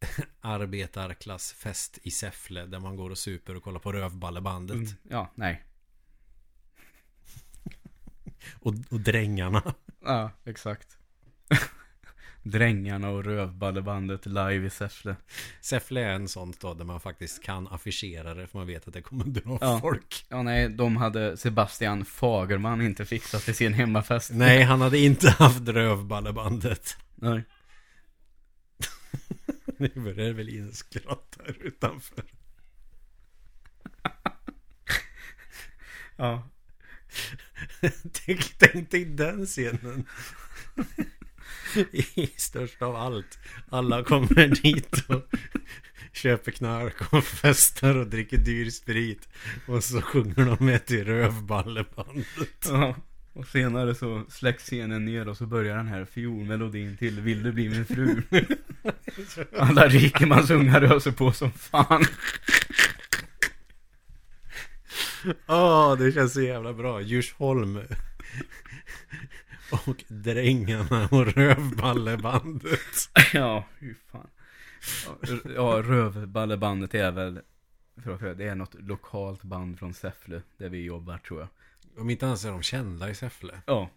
S1: [LAUGHS] arbetarklassfest i Säffle där man går och super och kollar på Rövballebandet.
S2: Mm, ja, nej. [LAUGHS]
S1: Och, och Drängarna.
S2: Ja, exakt. Drängarna och Rövballebandet live i Säffle.
S1: Säffle är en sån stad där man faktiskt kan affischera det för man vet att det kommer dra
S2: Ja.
S1: folk.
S2: Ja, nej, de hade Sebastian Fagerman inte fixat till sin hemmafest.
S1: Nej, han hade inte haft Rövballebandet.
S2: Nej. [LAUGHS]
S1: Nu börjar det väl inskratt här utanför.
S2: Ja. [LAUGHS]
S1: tänk, tänk dig den scenen. I största av allt. Alla kommer dit och köper knark och festar och dricker dyr sprit. Och så sjunger de med till Rövballebandet.
S2: ja. Och senare så släcks scenen ner och så börjar den här fiolmelodin till Vill du bli min fru? [LAUGHS] Alla rikemansungar öser på som fan.
S1: Ja, det känns så jävla bra. Djursholm. Och Drängarna och Rövballebandet. [LAUGHS]
S2: Ja, hur fan. Ja, Rövballebandet är väl, för att höra, det är något lokalt band från Säffle, där vi jobbar tror jag.
S1: Om inte annars är de kända i Säffle.
S2: Ja.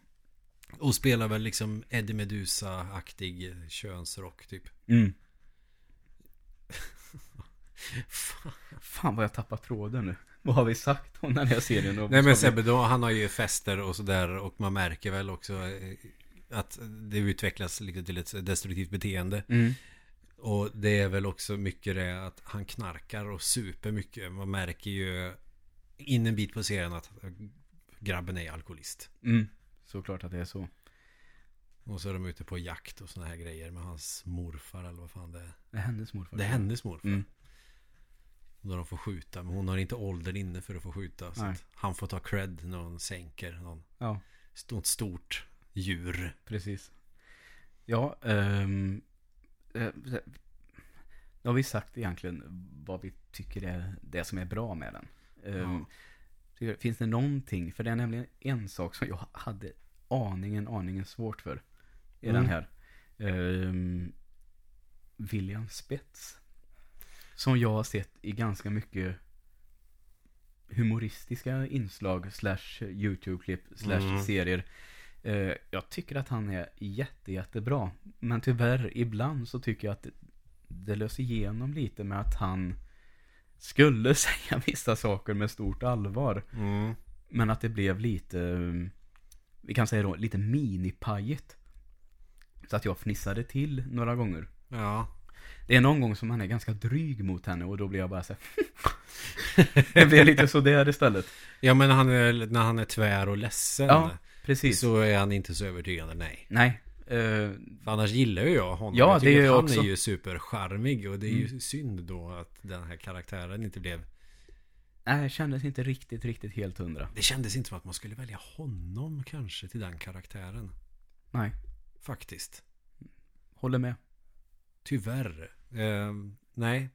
S1: Och spelar väl liksom Eddie Meduza-aktig könsrock typ.
S2: Mm. [LAUGHS] Fan vad jag tappar tråden nu. [LAUGHS] Vad har vi sagt om den här serien?
S1: Nej men Sebbe, då, han har ju fester och sådär och man märker väl också eh, att det utvecklas lite till ett destruktivt beteende.
S2: Mm.
S1: Och det är väl också mycket det att han knarkar och super mycket. Man märker ju in en bit på serien att grabben är alkoholist.
S2: Mm. Såklart att det är så.
S1: Och så är de ute på jakt och såna här grejer med hans morfar eller vad fan det är.
S2: Det är hennes morfar.
S1: Det är hennes morfar.
S2: Mm.
S1: Då de får skjuta. Men hon har inte åldern inne för att få skjuta. Så han får ta cred när hon sänker någon,
S2: Ja,
S1: något stort djur.
S2: precis. Ja, ehm... eh, Då har vi sagt egentligen vad vi tycker är det som är bra med den. Ehm,
S1: Ja.
S2: Finns det någonting, för det är nämligen en sak som jag hade aningen, aningen svårt för i
S1: Mm.
S2: den här. Ehm, William Spets. Som jag har sett i ganska mycket humoristiska inslag slash YouTube-klipp slash
S1: Mm.
S2: serier. Eh, jag tycker att han är jätte, jättebra. Men tyvärr, ibland så tycker jag att det, löser igenom lite med att han skulle [LAUGHS] säga vissa saker med stort allvar.
S1: Mm.
S2: Men att det blev lite, vi kan säga då, lite minipajigt. Så att jag fnissade till några gånger.
S1: Ja.
S2: Det är någon gång som han är ganska dryg mot henne och då blir jag bara så här. [LAUGHS] Det blir lite sådär istället.
S1: Ja men han är, när han är tvär och ledsen.
S2: Ja, precis.
S1: Så är han inte så övertygande, nej.
S2: Nej.
S1: För annars gillar ju jag honom.
S2: Ja,
S1: jag
S2: det jag
S1: han
S2: också.
S1: är ju supercharmig och det är ju
S2: Mm.
S1: synd då att den här karaktären inte blev...
S2: nej, jag kändes inte riktigt, riktigt helt hundra.
S1: Det kändes inte som att man skulle välja honom kanske till den karaktären.
S2: Nej,
S1: Faktiskt.
S2: håller med.
S1: Tyvärr. Ehm, nej.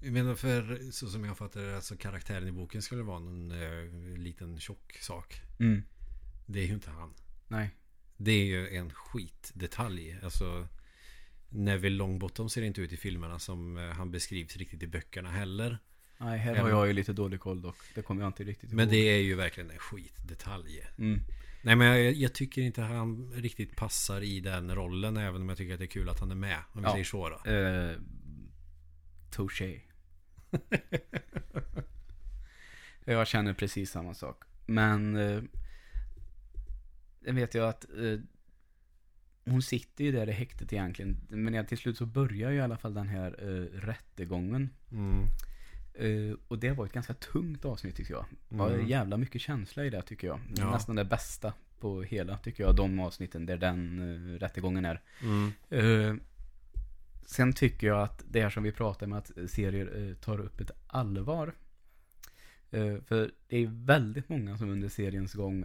S1: Jag menar för så som jag fattar det, alltså karaktären i boken skulle vara någon eh, liten tjock sak.
S2: Mm.
S1: Det är ju inte han.
S2: Nej.
S1: Det är ju en skitdetalj. Alltså Neville Longbottom ser inte ut i filmerna som eh, han beskrivs riktigt i böckerna heller.
S2: Nej, här har jag ju lite dålig koll dock. Det kommer jag inte riktigt
S1: Men
S2: ihåg.
S1: det är ju verkligen en skitdetalj.
S2: Mm.
S1: Nej men jag, jag tycker inte han riktigt passar i den rollen även om jag tycker att det är kul att han är med. Om vi
S2: Ja.
S1: säger så då.
S2: Eh, touché. [LAUGHS] jag känner precis samma sak. Men eh, jag vet ju att eh, hon sitter ju där i häktet egentligen. Men till slut så börjar ju i alla fall den här eh, rättegången.
S1: Mm.
S2: Eh, och det var ett ganska tungt avsnitt tycker jag. Det var
S1: Mm.
S2: jävla mycket känsla i det tycker jag.
S1: Ja.
S2: Nästan det bästa på hela tycker jag. De avsnitten där den uh, rättegången är.
S1: Mm.
S2: Eh, sen tycker jag att det här som vi pratar med att serier eh, tar upp ett allvar. För det är väldigt många som under seriens gång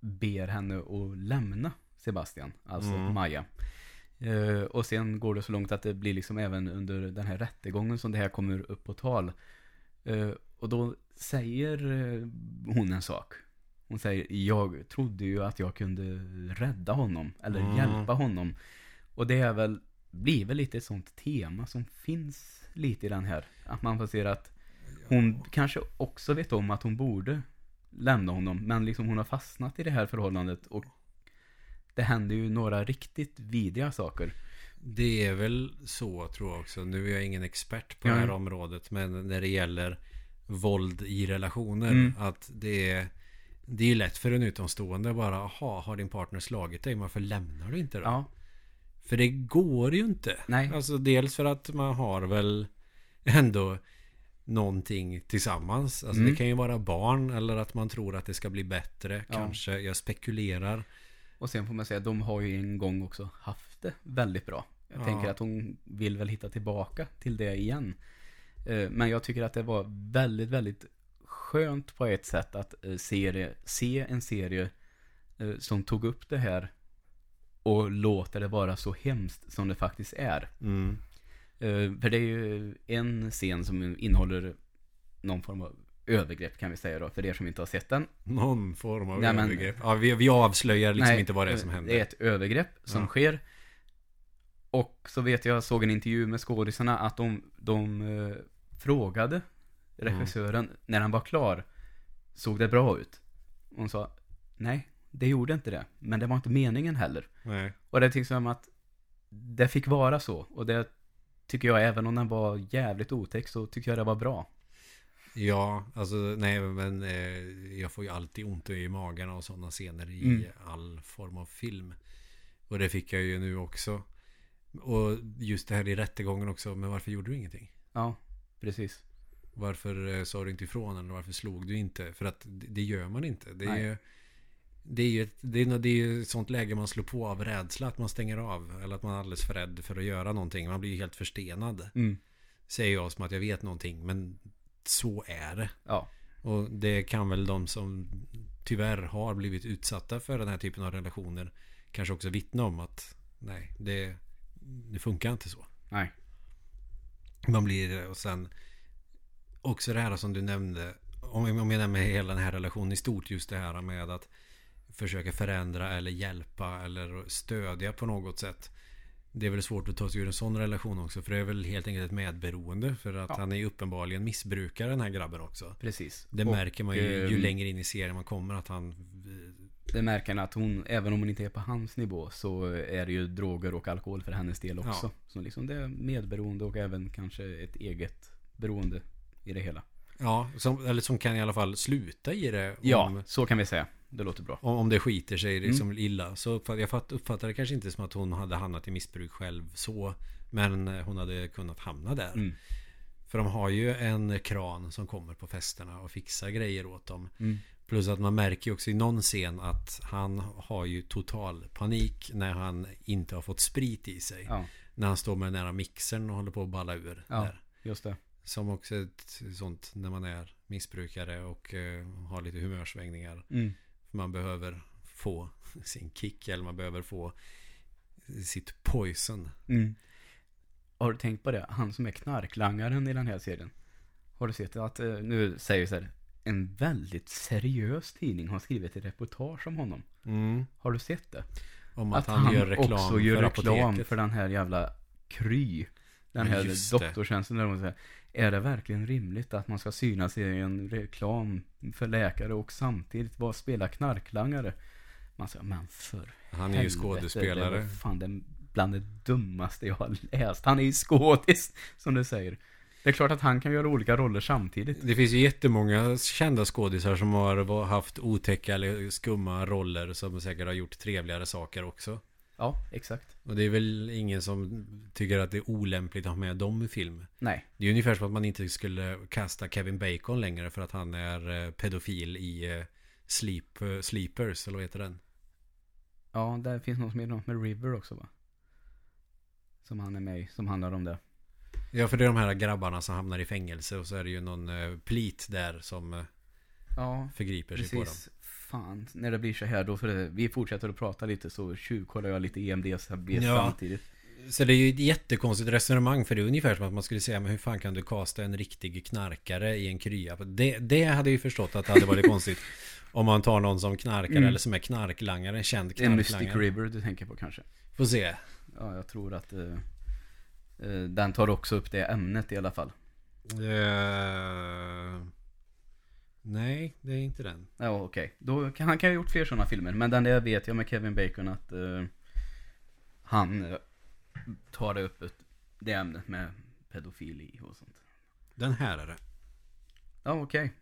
S2: ber henne att lämna Sebastian, alltså
S1: Mm.
S2: Maja. Eh, och sen går det så långt att det blir liksom även under den här rättegången som det här kommer upp på tal. Eh, och då säger eh, hon en sak. Hon säger, jag trodde ju att jag kunde rädda honom, eller
S1: Mm.
S2: hjälpa honom. Och det är väl, blir väl lite ett sånt tema som finns lite i den här. Att man får se att hon kanske också vet om att hon borde lämna honom, men liksom hon har fastnat i det här förhållandet och det händer ju några riktigt vidriga saker.
S1: Det är väl så tror jag också. Nu är jag ingen expert på
S2: Ja.
S1: det här området. Men när det gäller våld i relationer.
S2: Mm.
S1: Att det är, det är ju lätt för en utomstående bara. Jaha, har din partner slagit dig? Varför lämnar du inte då?
S2: Ja,
S1: För det går ju inte.
S2: Nej.
S1: Alltså dels för att man har väl ändå någonting tillsammans. Alltså
S2: Mm.
S1: det kan ju vara barn eller att man tror att det ska bli bättre.
S2: Ja.
S1: Kanske. Jag spekulerar.
S2: Och sen får man säga de har ju en gång också haft det väldigt bra. Jag
S1: Ja.
S2: tänker att hon vill väl hitta tillbaka till det igen. Eh, Men jag tycker att det var väldigt, väldigt skönt på ett sätt att eh, serie, se en serie eh, som tog upp det här och låter det vara så hemskt som det faktiskt är.
S1: Mm.
S2: För det är ju en scen som innehåller någon form av övergrepp kan vi säga då, för er som inte har sett den.
S1: Någon form av
S2: Nej, men-
S1: övergrepp. Ja, vi, vi avslöjar liksom
S2: Nej,
S1: inte vad det är som händer.
S2: Det är ett övergrepp som
S1: Ja.
S2: sker. Och så vet jag, såg en intervju med skådisarna att de, de eh, frågade regissören när han var klar. Såg det bra ut? Och hon sa, nej, det gjorde inte det. Men det var inte meningen heller.
S1: Nej.
S2: Och det tycks som att det fick vara så. Och det tycker jag, även om den var jävligt otäck, så tycker jag det var bra.
S1: Ja, alltså nej men eh, jag får ju alltid ont i magen av sådana scener i
S2: Mm.
S1: all form av film. Och det fick jag ju nu också. Och just det här i rättegången också, men varför gjorde du ingenting?
S2: Ja, precis.
S1: Varför eh, sa du inte ifrån eller varför slog du inte? För att det, det gör man inte. Det är
S2: Nej.
S1: ju det är ju ett, det är, det är ju ett sånt läge man slår på av rädsla att man stänger av. Eller att man är alldeles för rädd för att göra någonting. Man blir ju helt förstenad.
S2: Mm.
S1: Säger jag som att jag vet någonting. Men så är det.
S2: Ja,
S1: Och det kan väl de som tyvärr har blivit utsatta för den här typen av relationer kanske också vittna om att nej, det, det funkar inte så.
S2: nej.
S1: Man blir och sen också det här som du nämnde om, jag nämner hela den här relationen i stort just det här med att försöka förändra eller hjälpa eller stödja på något sätt. Det är väl svårt att ta sig ur en sån relation också för det är väl helt enkelt ett medberoende för att
S2: Ja.
S1: han är ju uppenbarligen missbrukare den här grabben också.
S2: Precis.
S1: Det
S2: Och,
S1: märker man ju ju
S2: ehm,
S1: längre in i serien man kommer att han
S2: Det märker man att hon, även om hon inte är på hans nivå, så är det ju droger och alkohol för hennes del också.
S1: Ja.
S2: Så liksom det är medberoende och även kanske ett eget beroende i det hela.
S1: Ja, som, eller som kan i alla fall sluta i det om,
S2: Ja, så kan vi säga. Det låter bra.
S1: om, om det skiter sig liksom
S2: Mm.
S1: illa. Så uppfatt, jag fatt, uppfattar det kanske inte som att hon hade hamnat i missbruk själv så. Men hon hade kunnat hamna där.
S2: Mm.
S1: För de har ju en kran som kommer på festerna och fixar grejer åt dem.
S2: Mm.
S1: Plus att man märker ju också i någon scen att han har ju total panik när han inte har fått sprit i sig.
S2: Ja,
S1: När han står med den här mixern och håller på att balla ur.
S2: Ja.
S1: Där.
S2: just det.
S1: Som också är ett sånt när man är missbrukare och eh, har lite humörsvängningar.
S2: Mm.
S1: Man behöver få sin kick eller man behöver få sitt poison.
S2: Mm. Har du tänkt på det? Han som är knarklangaren i den här serien. Har du sett att, eh, nu säger jag så här, en väldigt seriös tidning har skrivit ett reportage om honom.
S1: Mm.
S2: Har du sett det?
S1: Om att,
S2: Att
S1: han,
S2: han
S1: gör reklam
S2: också gör
S1: för
S2: reklam
S1: apoteket.
S2: för den här jävla Kry. Den här doktortjänsten där de säger, är det verkligen rimligt att man ska synas i en reklam för läkare och samtidigt vara spela knarklangare? Man säger, men för
S1: Han är ju skådespelare.
S2: Det fan det, bland det dummaste jag har läst. Han är ju skådis, som du säger. Det är klart att han kan göra olika roller samtidigt.
S1: Det finns ju jättemånga kända skådisar som har haft otäcka eller skumma roller som säkert har gjort trevligare saker också.
S2: Ja, exakt.
S1: Och det är väl ingen som tycker att det är olämpligt att ha med dem i film.
S2: Nej,
S1: Det är ungefär som att man inte skulle kasta Kevin Bacon längre för att han är eh, pedofil i eh, Sleep, eh, Sleepers, eller vad heter den?
S2: ja, där finns något som är något med River också va? Som han är med i, som handlar om det.
S1: Ja, för det är de här grabbarna som hamnar i fängelse och så är det ju någon plit där som
S2: Ja,
S1: förgriper sig på dem.
S2: Fan, när det blir så här då, för det, vi fortsätter att prata lite så tjuvkollar jag lite E EMDs
S1: Ja.
S2: samtidigt.
S1: Så det är ju ett jättekonstigt resonemang för det är ungefär som att man skulle säga men hur fan kan du kasta en riktig knarkare i en krya? Det, det hade ju förstått att det hade varit konstigt. [LAUGHS] Om man tar någon som knarkar
S2: Mm.
S1: eller som är knarklangare, en känd
S2: Det är Mystic
S1: knarklangare.
S2: River du tänker på kanske?
S1: Får se.
S2: Ja, jag tror att eh, eh, den tar också upp det ämnet i alla fall.
S1: Eh, nej, det är inte den.
S2: Ja, okej. Kan- Han kan ha gjort fler sådana filmer, men den där vet jag med Kevin Bacon att eh, han eh, tar det upp ett, det ämnet med pedofili och sånt.
S1: Den här är det.
S2: Ja, okej.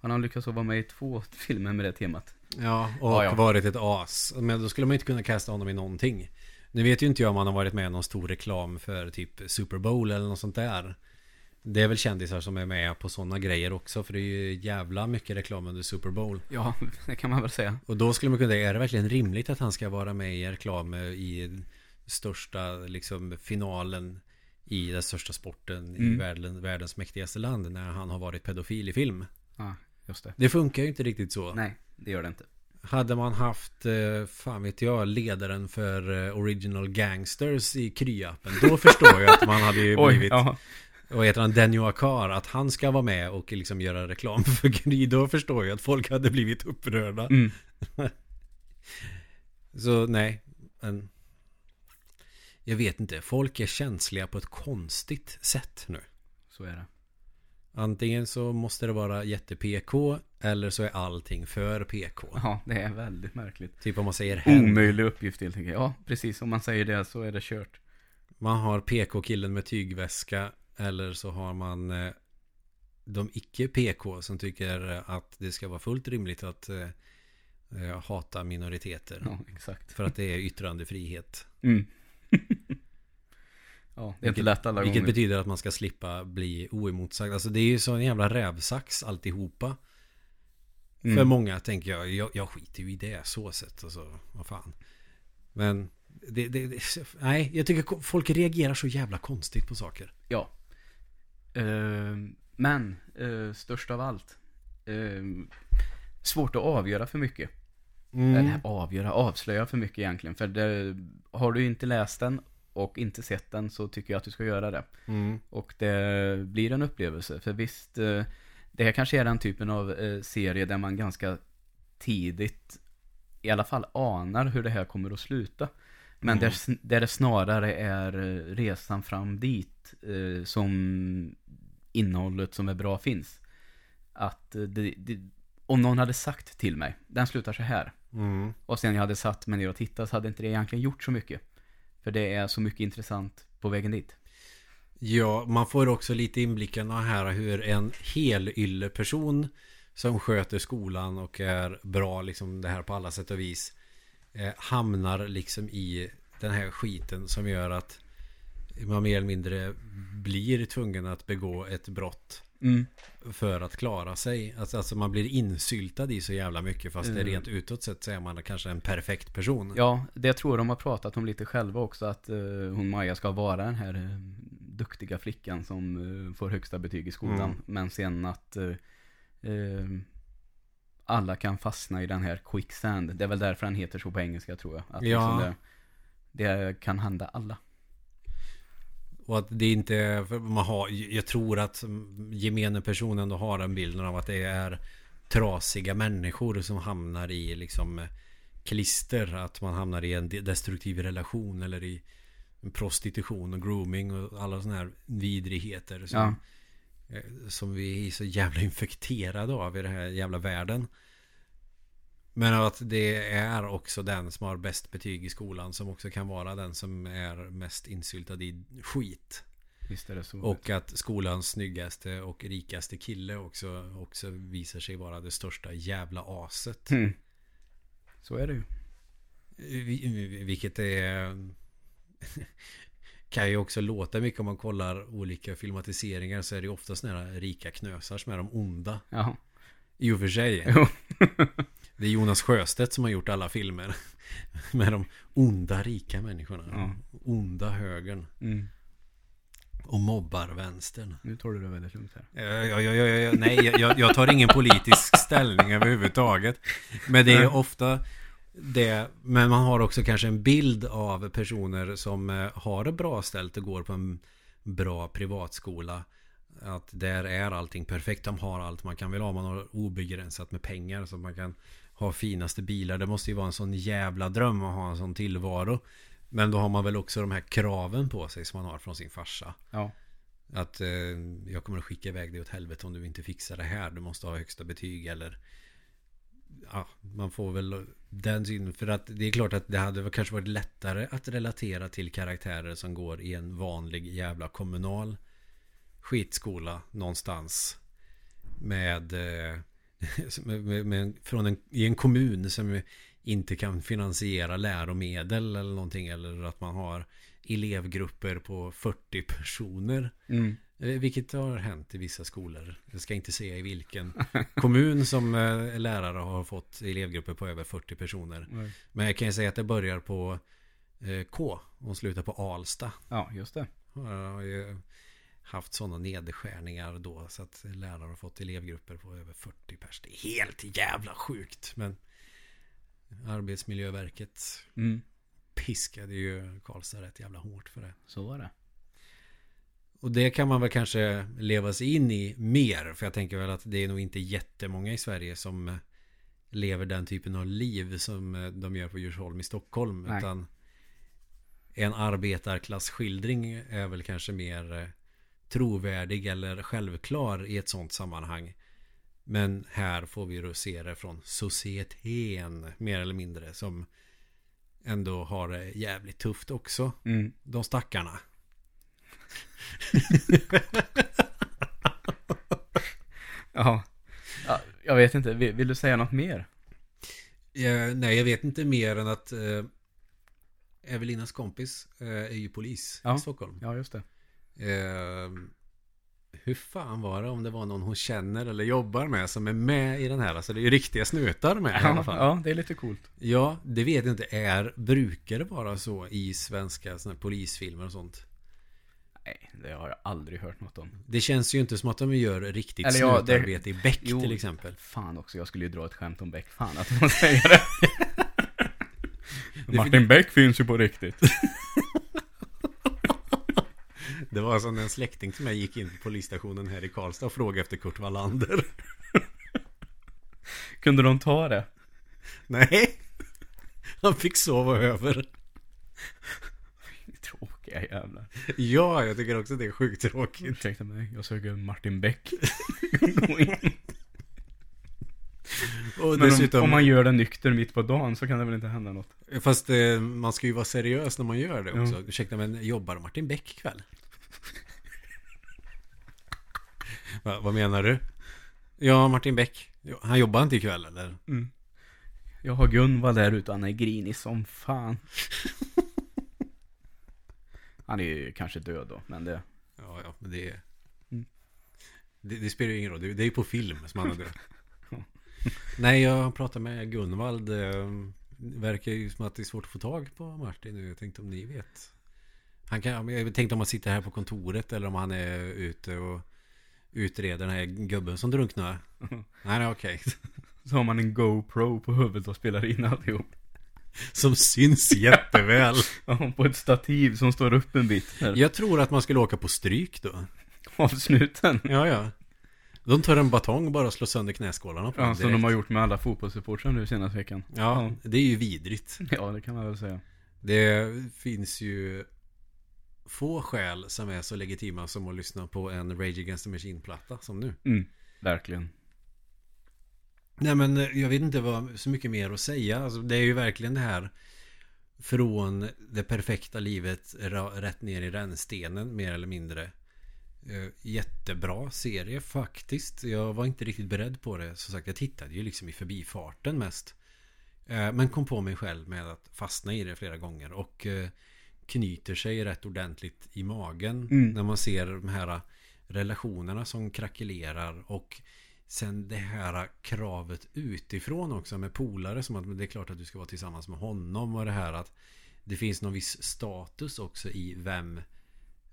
S2: Han har lyckats vara med i två [LAUGHS] filmer med det temat.
S1: Ja, och
S2: Ja, ja.
S1: varit ett as. Men då skulle man inte kunna kasta honom i någonting. Nu vet ju inte jag om han har varit med i någon stor reklam för typ Super Bowl eller något sånt där. Det är väl kändisar som är med på sådana grejer också. För det är ju jävla mycket reklam under Super Bowl.
S2: Ja, [LAUGHS] det kan man väl säga.
S1: Och då skulle man kunna är det verkligen rimligt att han ska vara med i reklam i största liksom finalen i den största sporten i
S2: Mm.
S1: världen, världens mäktigaste land när han har varit pedofil i film?
S2: Ja, just det.
S1: Det funkar ju inte riktigt så.
S2: Nej, det gör det inte.
S1: Hade man haft, eh, fan vet jag, ledaren för eh, Original Gangsters i Kry-appen. Då förstår jag att man hade ju [LAUGHS] blivit,
S2: ja.
S1: Vad heter han, Denny Akar, att han ska vara med och liksom göra reklam för Kry. Då förstår jag att folk hade blivit upprörda.
S2: Mm. [LAUGHS]
S1: Så nej, men jag vet inte. Folk är känsliga på ett konstigt sätt nu.
S2: Så är det.
S1: Antingen så måste det vara jätte-PK eller så är allting för PK.
S2: Ja, det är väldigt märkligt.
S1: Typ om man säger hen.
S2: Omöjlig uppgift helt enkelt. Ja, precis. Om man säger det så är det kört.
S1: Man har PK-killen med tygväska eller så har man eh, de icke-PK som tycker att det ska vara fullt rimligt att eh, eh, hata minoriteter.
S2: Ja, exakt.
S1: För att det är yttrandefrihet.
S2: Mm. [LAUGHS] ja, det är inte lätt alla
S1: Vilket
S2: gånger.
S1: betyder att man ska slippa bli oemotsagd. Alltså det är ju så en jävla rävsax alltihopa.
S2: Mm.
S1: För många tänker jag, jag, jag skiter ju i det så sett. Alltså, vad fan. Men det, det, det, nej, jag tycker folk reagerar så jävla konstigt på saker.
S2: Ja. Eh, men, eh, störst av allt. Eh, svårt att avgöra för mycket.
S1: Mm.
S2: Eller avgöra, avslöja för mycket egentligen. För det, har du inte läst den och inte sett den så tycker jag att du ska göra det.
S1: Mm.
S2: Och det blir en upplevelse. För visst, eh, det här kanske är den typen av eh, serie där man ganska tidigt i alla fall anar hur det här kommer att sluta. Men
S1: Mm.
S2: där, där det snarare är resan fram dit som innehållet som är bra finns. Att eh, det, det, om någon hade sagt till mig, den slutar så här.
S1: Mm.
S2: Och sen jag hade satt mig ner och tittat så hade inte det egentligen gjort så mycket. För det är så mycket intressant på vägen dit.
S1: Ja, man får också lite inblicken av här hur en helylle person som sköter skolan och är bra liksom det här på alla sätt och vis eh, hamnar liksom i den här skiten som gör att man mer eller mindre blir tvungen att begå ett brott
S2: Mm.
S1: för att klara sig. Alltså, alltså man blir insyltad i så jävla mycket fast det
S2: Mm.
S1: rent utåt sett så är man kanske en perfekt person.
S2: Ja, det tror jag de har pratat om lite själva också. Att eh, hon Maja ska vara den här eh, duktiga flickan som eh, får högsta betyg i skolan.
S1: Mm.
S2: Men sen att alla kan fastna i den här quicksand. Det är väl därför den heter så på engelska tror jag. Att
S1: Ja.
S2: liksom det, det kan hända alla.
S1: Och att det inte man har, jag tror att gemene person ändå har den bilden av att det är trasiga människor som hamnar i liksom klister. Att man hamnar i en destruktiv relation eller i prostitution och grooming och alla sådana här vidrigheter. Som,
S2: Ja.
S1: eh, som vi är så jävla infekterade av i den här jävla världen. Men att det är också den som har bäst betyg i skolan som också kan vara den som är mest insyltad i skit.
S2: Visst är det så.
S1: Och att skolans snyggaste och rikaste kille också, också visar sig vara det största jävla aset.
S2: Mm. Så är det ju.
S1: Vi- Vilket är... [LAUGHS] kan ju också låta mycket om man kollar olika filmatiseringar så är det ju ofta sådana här rika knösar som är de onda.
S2: Ja.
S1: I och för sig.
S2: Jo. [LAUGHS]
S1: Det är Jonas Sjöstedt som har gjort alla filmer. [LAUGHS] Med de onda rika människorna.
S2: Ja.
S1: Onda högern.
S2: Mm.
S1: Och mobbar vänstern.
S2: Nu tar du det väldigt lugnt här.
S1: Ja, ja, ja, ja, ja, nej, jag, jag tar ingen politisk [LAUGHS] ställning överhuvudtaget. Men det är ofta det. Men man har också kanske en bild av personer som eh, har det bra ställt och går på en bra privatskola. Att där är allting perfekt. De har allt man kan vilja ha. Man har obegränsat med pengar så man kan ha finaste bilar. Det måste ju vara en sån jävla dröm att ha en sån tillvaro. Men då har man väl också de här kraven på sig som man har från sin farsa.
S2: Ja.
S1: Att eh, jag kommer att skicka iväg dig åt helvete om du inte fixar det här. Du måste ha högsta betyg eller... Ja, man får väl den synen. För att det är klart att det hade kanske varit lättare att relatera till karaktärer som går i en vanlig jävla kommunal skitskola någonstans. Med... Eh, [LAUGHS] med, med, från en, I en kommun som inte kan finansiera läromedel eller någonting. Eller att man har elevgrupper på 40 personer.
S2: Mm.
S1: Eh, Vilket har hänt i vissa skolor. Jag ska inte säga i vilken [LAUGHS] kommun som eh, lärare har fått elevgrupper på över 40 personer.
S2: Nej.
S1: Men jag kan ju säga att det börjar på eh, K och slutar på Alsta.
S2: Ja, just det.
S1: Haft sådana nedskärningar då så att lärare har fått elevgrupper på över 40 pers. Det är helt jävla sjukt. Men Arbetsmiljöverket
S2: Mm.
S1: piskade ju Karlstad rätt jävla hårt för det.
S2: Så var det.
S1: Och det kan man väl kanske leva sig in i mer. För jag tänker väl att det är nog inte jättemånga i Sverige som lever den typen av liv som de gör på Djursholm i Stockholm.
S2: Nej.
S1: Utan en arbetarklassskildring är väl kanske mer eh, trovärdig eller självklar i ett sånt sammanhang. Men här får vi då se det från societeten mer eller mindre som ändå har det jävligt tufft också.
S2: Mm.
S1: De stackarna. [LAUGHS]
S2: Ja. ja. Jag vet inte, vill, vill du säga något mer?
S1: Ja, nej, jag vet inte mer än att eh, Evelinas kompis eh, är ju polis
S2: Ja.
S1: i Stockholm.
S2: Ja, just det.
S1: Eh, hur fan var det om det var någon hon känner eller jobbar med som är med i den här? Alltså det är ju riktiga snutar med i alla
S2: Ja,
S1: fall.
S2: ja, det är lite coolt.
S1: Ja, det vet jag inte. Är, brukar det vara så i svenska såna här polisfilmer och sånt?
S2: Nej, det har jag aldrig hört något om.
S1: Det känns ju inte som att de gör riktigt
S2: Eller ja, det-
S1: snutarbete i Beck
S2: Jo.
S1: till exempel.
S2: Fan också, jag skulle ju dra ett skämt om Beck. Fan att man säger det. [LAUGHS] Martin Beck finns ju på riktigt. [LAUGHS]
S1: Det var som en släkting till mig gick in på polisstationen här i Karlstad och frågade efter Kurt Wallander. [LAUGHS]
S2: Kunde de ta det?
S1: Nej. Han fick sova över.
S2: Tråkiga jävlar.
S1: Ja, jag tycker också det är sjukt tråkigt.
S2: Ursäkta mig, jag söker Martin Beck. [LAUGHS]
S1: Och
S2: Men
S1: dessutom,
S2: om, om man gör det nykter mitt på dagen så kan det väl inte hända något?
S1: fast eh, man ska ju vara seriös när man gör det
S2: Ja.
S1: också. Ursäkta, men jobbar Martin Beck ikväll? Va, vad menar du? Ja, Martin Beck. Jo, Han jobbar inte ikväll eller?
S2: Mm. Jag har Gunvald där ute, han är grinig som fan. [LAUGHS] Han är ju kanske död då, men det...
S1: Ja, ja, men det är...
S2: Mm.
S1: Det, det spelar ju ingen roll. Det, det är ju på film som han är död. [LAUGHS]
S2: Ja.
S1: Nej, jag pratade med Gunvald. eh, Det verkar ju som att det är svårt att få tag på Martin nu. Jag tänkte om ni vet. Han kan, jag tänkte om han sitter här på kontoret eller om han är ute och utreder den här gubben som drunknar. [LAUGHS] Nej, nej, okej.
S2: Så har man en GoPro på huvudet och spelar in alltihop.
S1: Som syns jätteväl. [LAUGHS]
S2: Ja, på ett stativ som står upp en bit här.
S1: Jag tror att man skulle åka på stryk då.
S2: Av snuten.
S1: Ja, ja. De tar en batong och bara slår sönder knäskålarna på
S2: Ja,
S1: den
S2: som de har gjort med alla fotbollssupportrar nu senaste veckan.
S1: Ja, det är ju vidrigt.
S2: Ja, det kan man väl säga.
S1: Det finns ju få skäl som är så legitima som att lyssna på en Rage Against the Machine-platta som nu.
S2: Mm, verkligen.
S1: Nej men eh, jag vet inte vad så mycket mer att säga. Alltså, det är ju verkligen det här från det perfekta livet rätt ner i rännstenen mer eller mindre. Eh, Jättebra serie faktiskt. Jag var inte riktigt beredd på det. Som sagt, jag tittade ju liksom i förbifarten mest. Eh, Men kom på mig själv med att fastna i det flera gånger. Och knyter sig rätt ordentligt i magen.
S2: Mm.
S1: När man ser de här relationerna som krackelerar. Och sen det här kravet utifrån också med polare. Som att det är klart att du ska vara tillsammans med honom. Och det här att det finns någon viss status också i vem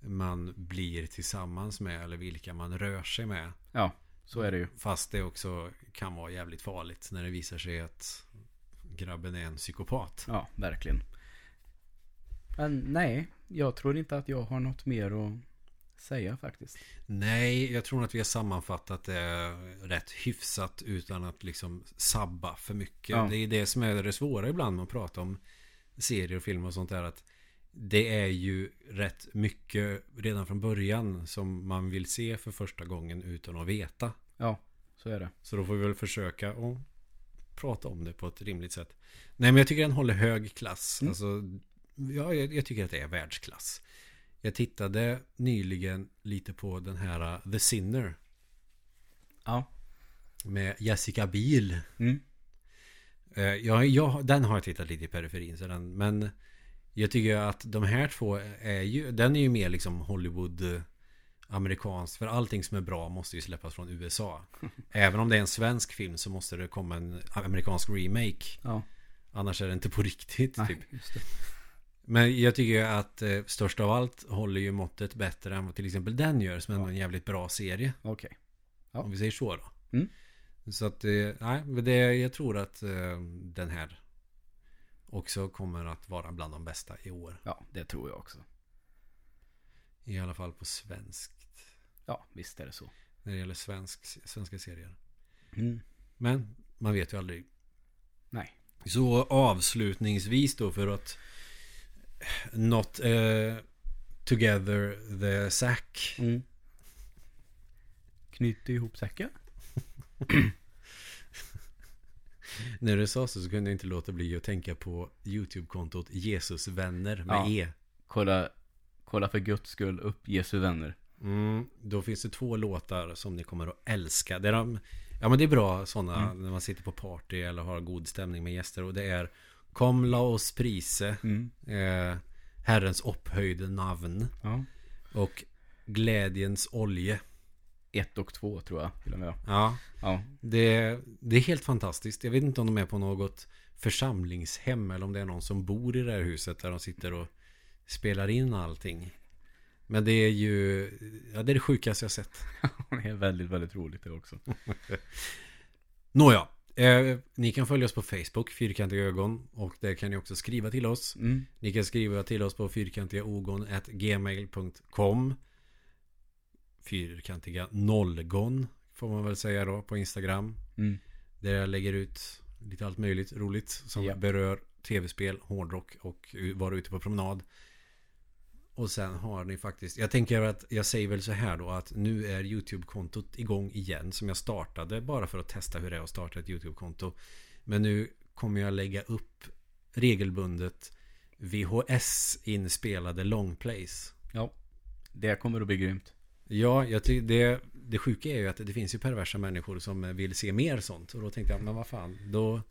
S1: man blir tillsammans med. Eller vilka man rör sig med.
S2: Ja, så är det ju.
S1: Fast det också kan vara jävligt farligt när det visar sig att grabben är en psykopat.
S2: Ja, verkligen. Men nej, jag tror inte att jag har något mer att säga faktiskt.
S1: Nej, jag tror att vi har sammanfattat det rätt hyfsat utan att liksom sabba för mycket.
S2: Ja.
S1: Det är det som är det svåra ibland med att prata om serier och filmer och sånt där. Att det är ju rätt mycket redan från början som man vill se för första gången utan att veta.
S2: Ja, så är det.
S1: Så då får vi väl försöka att prata om det på ett rimligt sätt. Nej, men jag tycker den håller hög klass.
S2: Mm.
S1: Alltså, ja, jag, jag tycker att det är världsklass. Jag tittade nyligen lite på den här uh, The Sinner
S2: Ja.
S1: med Jessica Biel.
S2: Mm.
S1: Eh, Jag, jag, den har jag tittat lite i periferin sedan, men jag tycker att de här två är ju, den är ju mer liksom Hollywood eh, amerikanskt, för allting som är bra måste ju släppas från USA. [LAUGHS] Även om det är en svensk film så måste det komma en amerikansk remake.
S2: Ja.
S1: Annars är det inte på riktigt.
S2: Nej,
S1: Typ. Men jag tycker att eh, störst av allt håller ju måttet bättre än vad till exempel den gör som ändå är en jävligt bra serie.
S2: Okej. Ja.
S1: Om vi säger så då.
S2: Mm.
S1: Så att, eh, nej, men det, jag tror att eh, den här också kommer att vara bland de bästa i år.
S2: Ja, det tror jag också.
S1: I alla fall på svenskt.
S2: Ja, visst är det så.
S1: När det gäller svensk, svenska serier.
S2: Mm.
S1: Men man vet ju aldrig.
S2: Nej.
S1: Så avslutningsvis då för att Not eh, Together the Sack.
S2: Mm. Knyter ihop säcken. [CLEARS THROAT]
S1: När du sa så, så kunde jag inte låta bli att tänka på YouTube-kontot Jesusvänner med
S2: Ja.
S1: E.
S2: Kolla, kolla för guds skull upp Jesu vänner.
S1: Mm, då finns det två låtar som ni kommer att älska. Det är de, ja men det är bra sådana
S2: Mm.
S1: när man sitter på party eller har god stämning med gäster. Och det är Kom la oss prise,
S2: Mm.
S1: eh, Herrens upphöjde namn
S2: Ja.
S1: och Glädjens olje.
S2: Ett och två tror jag till och med.
S1: Ja,
S2: Ja.
S1: det, det är helt fantastiskt. Jag vet inte om de är på något församlingshem eller om det är någon som bor i det här huset där de sitter och spelar in allting. Men det är ju, ja det är det sjukaste jag sett. [LAUGHS]
S2: Det är väldigt, väldigt roligt det också. [LAUGHS]
S1: Nåja, eh, ni kan följa oss på Facebook, Fyrkantiga ögon. Och där kan ni också skriva till oss.
S2: Mm.
S1: Ni kan skriva till oss på fyrkantigaogon.gmail.com Fyrkantiga nollgon får man väl säga då på Instagram.
S2: Mm.
S1: Där jag lägger ut lite allt möjligt roligt som
S2: Ja.
S1: berör tv-spel, hårdrock och vara ute på promenad. Och sen har ni faktiskt, jag tänker att jag säger väl så här då att nu är YouTube-kontot igång igen som jag startade bara för att testa hur det är att starta ett YouTube-konto. Men nu kommer jag lägga upp regelbundet VHS-inspelade longplays.
S2: Ja. Det kommer att bli grymt.
S1: Ja, jag ty- det, det sjuka är ju att det finns ju perversa människor som vill se mer sånt. Och då tänkte jag, men vad fan, då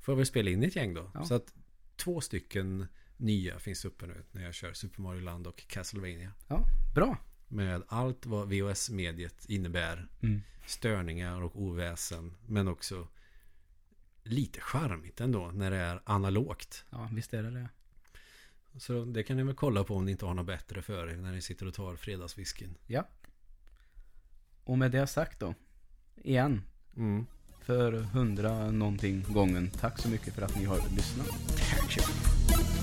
S1: får jag väl spela in ett gäng då.
S2: Ja.
S1: Så att två stycken nya finns uppe nu när jag kör Super Mario Land och Castlevania.
S2: Ja, bra.
S1: Med allt vad VHS-mediet innebär.
S2: Mm.
S1: Störningar och oväsen. Men också lite charmigt ändå när det är analogt.
S2: Ja, visst är det det.
S1: Så det kan ni väl kolla på om ni inte har något bättre för er när ni sitter och tar fredagsvisken.
S2: Ja. Och med det sagt då. Igen.
S1: Mm.
S2: För hundra någonting gången. Tack så mycket för att ni har lyssnat.
S1: Tack så mycket.